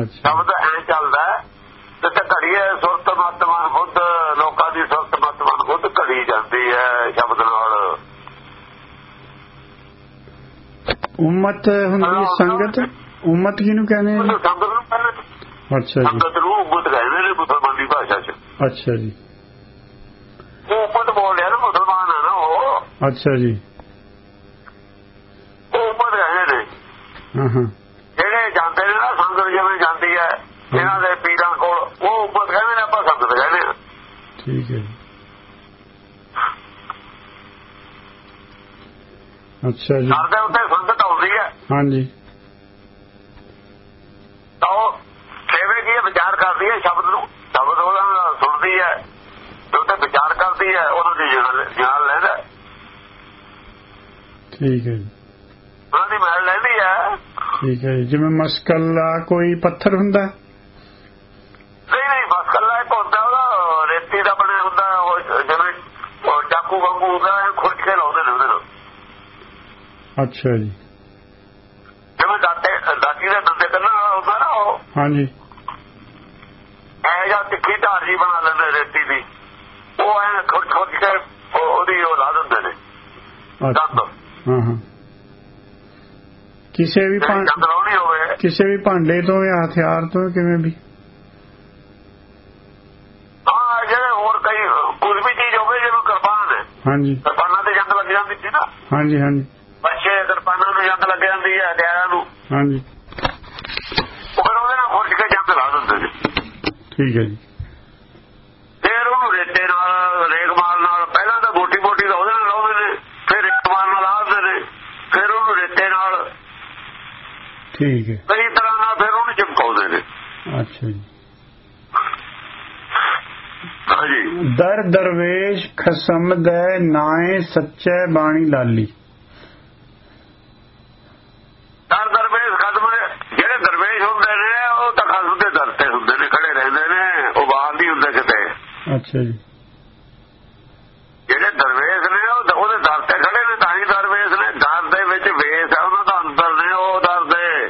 ਅੱਛਾ।
ਸ਼ਬਦ ਐ ਚੱਲਦਾ ਤੇ ਤੇ ਘੜੀਏ ਸੁਰਤ ਮਤਮਨ ਬੁੱਧ ਲੋਕਾਂ ਦੀ ਸੁਰਤ ਮਤਮਨ ਬੁੱਧ ਘੜੀ ਜਾਂਦੀ ਹੈ ਸ਼ਬਦ ਨਾਲ
ਉਮਤ ਹੁੰਦੀ ਸੰਗਤ? ਉਮਤ ਕਿਹਨੂੰ ਕਹਿੰਦੇ
ਉਹਨੂੰ ਸੰਗਤ ਨੂੰ ਕਹਿੰਦੇ ਨੇ।
ਅੱਛਾ ਜੀ।
ਸੰਗਤ ਨੂੰ ਉਮਤ ਕਹਿੰਦੇ ਨੇ ਮੁਸਲਮਾਨ ਦੀ ਭਾਸ਼ਾ 'ਚ।
ਅੱਛਾ ਜੀ।
ਉਹ ਉਮਤ ਬੋਲ ਰਿਹਾ ਨਾ ਮੁਸਲਮਾਨ ਨਾ ਉਹ।
ਅੱਛਾ ਜੀ।
ਉਹ ਉਮਤ ਕਹਿੰਦੇ ਨੇ।
ਹਾਂ ਹਾਂ।
ਜਿਹੜੇ ਜਾਂਦੇ ਨੇ ਨਾ ਸੰਗਤ ਜਿਵੇਂ ਜਾਂਦੀ ਹੈ ਇਹਨਾਂ ਦੇ ਪੀਰਾਂ ਕੋਲ ਉਹ ਉਮਤ ਕਹਿੰਦੇ ਨੇ ਆਪਾਂ ਸੰਗਤ ਕਹਿੰਦੇ
ਠੀਕ ਹੈ ਜੀ ਅੱਛਾ ਜੀ।
ਸਾਡੇ ਉੱਤੇ ਸੰਗਤ ਆਉਂਦੀ ਹੈ।
ਹਾਂਜੀ।
ਤਾਂ ਕੀ ਹੈ, ਵਿਚਾਰ ਕਰਦੀ ਹੈ ਸ਼ਬਦ ਨੂੰ। ਸ਼ਬਦ ਉਹਦਾ ਸੁਣਦੀ ਹੈ ਤੇ ਉੱਤੇ ਵਿਚਾਰ ਕਰਦੀ ਹੈ ਉਹਨਾਂ ਦੀ ਜਾਨ ਲੈਂਦਾ।
ਠੀਕ ਹੈ ਜੀ।
ਉਹਨਾਂ ਦੀ ਮਹਿਲ ਲੈਂਦੀ ਹੈ।
ਠੀਕ ਹੈ ਜੀ। ਜਿਵੇਂ ਮਸਕਲਾ ਕੋਈ ਪੱਥਰ ਹੁੰਦਾ?
ਨਹੀਂ ਨਹੀਂ ਬਸ ਕੱਲਾ ਇੱਕ ਹੁੰਦਾ ਉਹਦਾ ਰੇਤੀ ਦਾ ਬਣਿਆ ਹੁੰਦਾ ਜਿਵੇਂ ਉਹ ਚਾਕੂ ਵਾਂਗੂ ਹੁੰਦਾ ਹੈ ਖੁਰਚ ਕੇ ਲਾਉਂਦੇ ਨੇ ਉਹਦੇ ਨਾਲ
ਅੱਛਾ ਜੀ।
ਜਿਵੇਂ ਦਾਤੇ ਦਾਤੀ ਦੇ ਦੰਦੇ ਕਰਨਾ ਹੁੰਦਾ ਨਾ ਉਹ।
ਹਾਂਜੀ।
ਇਹ ਜਾਂ ਤਿੱਖੀ ਧਾਰ ਜੀ ਬਣਾ ਲੈਂਦੇ ਰੇਤੀ ਦੀ। ਉਹ ਐ ਖੁਰਚ ਖੁਰਚ ਕੇ ਉਹ- ਉਹਦੀ ਉਹ ਲਾ ਦਿੰਦੇ ਨੇ।
ਅੱਛਾ।
ਦੰਦ।
ਹਾਂ ਹਾਂ। ਕਿਸੇ ਵੀ
ਜਿਹੜੀ
ਭਾਂ-
ਦੰਦ ਲਾਉਣੀ ਹੋਵੇ।
ਕਿਸੇ ਵੀ ਭਾਂਡੇ ਤੋਂ ਜਾਂ ਹਥਿਆਰ ਤੋਂ ਕਿਵੇਂ ਵੀ?
ਹਾਂ ਜਿਹੜੇ ਹੋਰ ਕਈ ਕੁਝ ਵੀ ਚੀਜ਼ ਹੋਵੇ ਜਿਵੇਂ ਕਿਰਪਾਨ ਹੈ
ਹਾਂਜੀ।
ਕਿਰਪਾਨਾਂ ਤੇ ਜੰਗ ਲੱਗ ਜਾਂਦੀ ਸੀ ਨਾ।
ਹਾਂਜੀ ਹਾਂਜੀ।
ਜੰਗ ਲੱਗ ਜਾਂਦੀ ਹੈ ਹਥਿਆਰਾਂ ਨੂੰ।
ਹਾਂਜੀ।
ਉਹ ਫਿਰ ਉਹਦੇ ਨਾਲ ਖੁਰਚ ਕੇ ਜੰਗ ਲਾ ਦਿੰਦੇ ਨੇ।
ਠੀਕ ਹੈ ਜੀ।
ਫਿਰ ਉਹਨੂੰ ਰੇਤੇ ਨਾਲ ਰੇਗਮਾਲ ਨਾਲ ਪਹਿਲਾਂ ਤਾਂ ਗੋਟੀ ਮੋਟੀ ਦਾ ਉਹਦੇ ਨਾਲ ਲਾਉਂਦੇ ਨੇ ਫਿਰ ਰੇਗਮਾਲ ਨਾਲ ਲਾਉਂਦੇ ਨੇ ਫਿਰ ਉਹਨੂੰ ਰੇਤੇ ਨਾਲ।
ਠੀਕ ਹੈ।
ਕਈ ਤਰ੍ਹਾਂ ਨਾਲ ਫਿਰ ਉਹਨੂੰ ਚਿਪਕਾਉਂਦੇ ਨੇ।
ਅੱਛਾ ਜੀ। ਦਰ ਦਰਵੇਸ਼ ਖਸਮ ਦੈ ਨਾਏ ਸੱਚੇ ਬਾਣੀ ਲਾਲੀ
ਦਰ ਦਰਵੇਸ਼ ਖਦਮ ਜਿਹੜੇ ਦਰਵੇਸ਼ ਹੁੰਦੇ ਨੇ ਉਹ ਤਾਂ ਖਸਮ ਦੇ ਦਰ ਤੇ ਹੁੰਦੇ ਨੇ ਖੜੇ ਰਹਿੰਦੇ ਨੇ ਉਹ ਬਾਹਰ ਨਹੀਂ ਹੁੰਦੇ ਕਿਤੇ
ਅੱਛਾ ਜੀ।
ਜਿਹੜੇ ਦਰਵੇਸ਼ ਨੇ ਉਹ ਉਹਦੇ ਦਰ ਤੇ ਖੜੇ ਨੇ ਤਾਂ ਹੀ ਦਰਵੇਸ਼ ਨੇ। ਦਰ ਦੇ ਵਿੱਚ ਵੇਸ ਹੈ ਉਹਨਾਂ ਦਾ ਅੰਦਰ ਨੇ ਉਹ ਦਰ ਦੇ।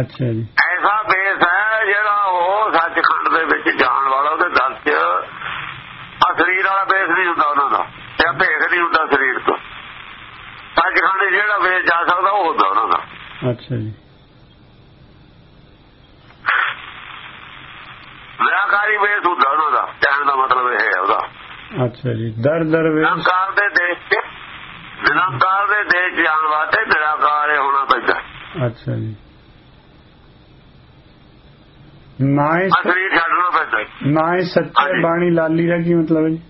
ਅੱਛਾ ਜੀ।
ਐਸਾ ਬੇਸ ਹੈ ਜਿਹੜਾ ਉਹ ਸੱਚਖੰਡ ਦੇ ਵਿੱਚ ਜਾਣ ਵਾਲਾ ਉਹਦੇ ਦਰ 'ਚ ਆ ਸਰੀਰ ਵਾਲਾ ਬੇਸ ਨਹੀਂ ਹੁੰਦਾ ਉਹਨਾਂ ਦਾ ਇਹ ਭੇਖ ਨਹੀਂ ਹੁੰਦਾ ਸਰੀਰ ਤੋਂ। ਸੱਚਖੰਡ ਜਿਹੜਾ ਬੇਸ ਜਾ ਸਕਦਾ ਉਹ ਹੁੰਦਾ ਉਹਨਾਂ ਦਾ।
ਅੱਛਾ ਜੀ
ਨਿਰਾਕਾਰੀ ਬੇਸ ਹੁੰਦਾ ਉਹਨਾਂ ਦਾ ਕਹਿਣ ਦਾ ਮਤਲਬ ਇਹ ਹੈ ਉਹਦਾ
ਅੱਛਾ ਜੀ। ਦਰ ਦਰਵੇਸ਼
ਨਿਰੰਕਾਰ ਦੇ ਦੇਸ਼ 'ਚ ਨਿਰੰਕਾਰ ਦੇ ਦੇਸ਼ ਜਾਣ ਵਾਸਤੇ ਨਿਰਾਕਾਰ ਹੋਣਾ ਪੈਂਦਾ।
ਅੱਛਾ ਜੀ। ਨਾਏ
ਸਰੀਰ ਛੱਡਣਾ ਪੈਂਦਾ
ਨਾਏ ਸੱਚੇ। ਬਾਣੀ ਲਾਲੀ ਦਾ ਕੀ ਮਤਲਬ ਹੈ ਜੀ?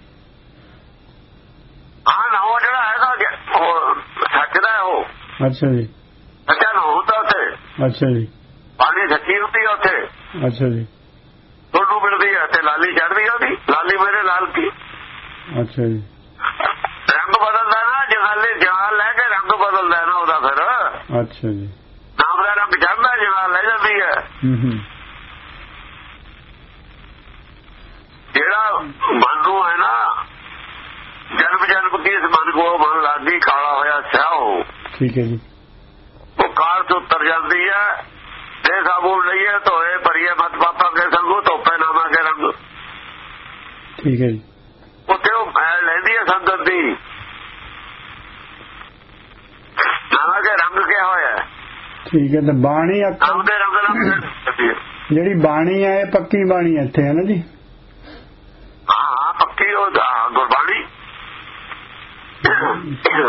ਹਾਂ ਨਾ ਉਹ ਜਿਹੜਾ ਹੈਗਾ ਉਹ ਸੱਚ ਦਾ ਹੈ ਉਹ।
ਅੱਛਾ ਜੀ।
ਸੱਚਾ ਨਾ ਹੁੰਦਾ ਉੱਥੇ।
ਅੱਛਾ ਜੀ।
ਪਾਣੀ ਸੱਚੀ ਹੁੰਦੀ ਉੱਥੇ।
ਅੱਛਾ ਜੀ
ਤੁਹਾਨੂੰ ਮਿਲਦੀ ਹੈ ਤੇ ਲਾਲੀ ਚੜਦੀ ਹੈ ਉਹਦੀ ਲਾਲੀ ਮੇਰੇ ਲਾਲ ਕੀ
ਅੱਛਾ ਜੀ।
ਰੰਗ ਬਦਲਦਾ ਨਾ ਜਹਾਲੇ ਜਹਾਲ ਲੈ ਕੇ ਰੰਗ ਬਦਲਦਾ ਨਾ ਉਹਦਾ ਫਿਰ।
ਅੱਛਾ ਜੀ।
ਨਾਮ ਦਾ ਰੰਗ ਚੜਦਾ ਜਹਾਲ ਲੈ ਜਾਂਦੀ ਹੈ।
ਹੂੰ ਹੂੰ।
ਜਿਹੜਾ ਨੂੰ ਹੈ ਨਾ ਜਨਮ ਜਨਮ ਕੀ ਇਸ ਮਨ ਕੋ ਮਨ ਲਾਗੀ ਕਾਲਾ ਹੋਇਆ ਸਿਆਹੋ
ਠੀਕ ਹੈ ਜੀ।
ਉਹ ਕਾਰ ਤੋਂ ਉਤਰ ਜਾਂਦੀ ਹੈ ਤੇ ਸਾਬੂਨ ਲਈਏ ਧੋਏ ਭਰੀਏ ਮਤ ਪਾਪਾ ਕੇ ਸੰਗੂ ਧੋਪੇ ਨਾਮਾ ਕੇ ਰੰਗ।
ਠੀਕ ਹੈ ਜੀ।
ਉੱਥੇ ਹੈ ਸੰਗਤ ਦੀ। ਨਾਮਾ ਕੇ ਰੰਗ ਕਿਹਾ ਹੋਇਆ
ਠੀਕ ਹੈ ਤੇ ਬਾਣੀ ਅੱਖਾਂ
ਨਾਮ ਦੇ ਰੰਗ ਨਾਲ
ਜਿਹੜੀ ਬਾਣੀ ਹੈ ਇਹ ਪੱਕੀ ਬਾਣੀ ਹੈ ਇੱਥੇ ਹੈ ਨਾ ਜੀ?
ਹਾਂ ਪੱਕੀ ਉਹ ਗੁਰਬਾਣੀ।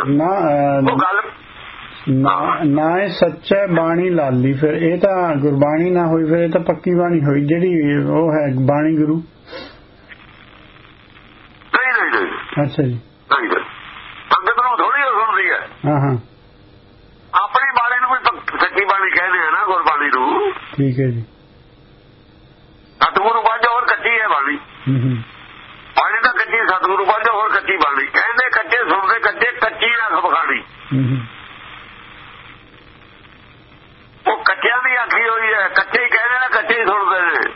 ਨਾ
ਉਹ ਗੱਲ
ਨਾ ਨਾ ਇਹ ਸੱਚਾ ਬਾਣੀ ਲਾਲੀ ਫਿਰ ਇਹ ਤਾਂ ਗੁਰਬਾਣੀ ਨਾ ਹੋਈ ਫਿਰ ਇਹ ਤਾਂ ਪੱਕੀ ਬਾਣੀ ਹੋਈ ਜਿਹੜੀ ਉਹ ਹੈ ਬਾਣੀ ਗੁਰੂ
ਨਹੀਂ ਨਹੀਂ ਨਹੀਂ
ਅੱਛਾ ਜੀ।
ਸੰਗਤ ਨੂੰ ਥੋੜੀ ਸੁਣਦੀ ਹੈ।
ਹਾਂ ਹਾਂ।
ਆਪਣੀ ਬਾਣੀ ਨੂੰ ਵੀ ਸੱਚੀ ਬਾਣੀ ਕਹਿੰਦੇ ਆ ਨਾ ਗੁਰਬਾਣੀ ਨੂੰ।
ਠੀਕ ਹੈ ਜੀ।
ਸਤਿਗੁਰੂ ਬਾਝੋ ਹੋਰ ਕੱਚੀ ਹੈ ਬਾਣੀ।
ਹੂੰ ਹੂੰ।
ਬਾਣੀ ਤਾਂ ਕੱਚੀ ਸਤਿਗੁਰੂ ਬਾਝੋ ਹੋਰ ਕੱਚੀ ਬਾਣੀ। ਕਹਿੰਦੇ ਕੱਚੇ ਸੁਣਦੇ ਕੱਚੇ ਕੱਚੀ ਅੱਖ ਬਖਾਣੀ
ਹੂੰ ਹੂੰ
ਉਹ ਕੱਚਿਆਂ ਦੀ ਆਖੀ ਹੋਈ ਹੈ ਕੱਚੇ ਹੀ ਕਹਿੰਦੇ ਨੇ ਕੱਚੇ ਹੀ ਸੁਣਦੇ ਨੇ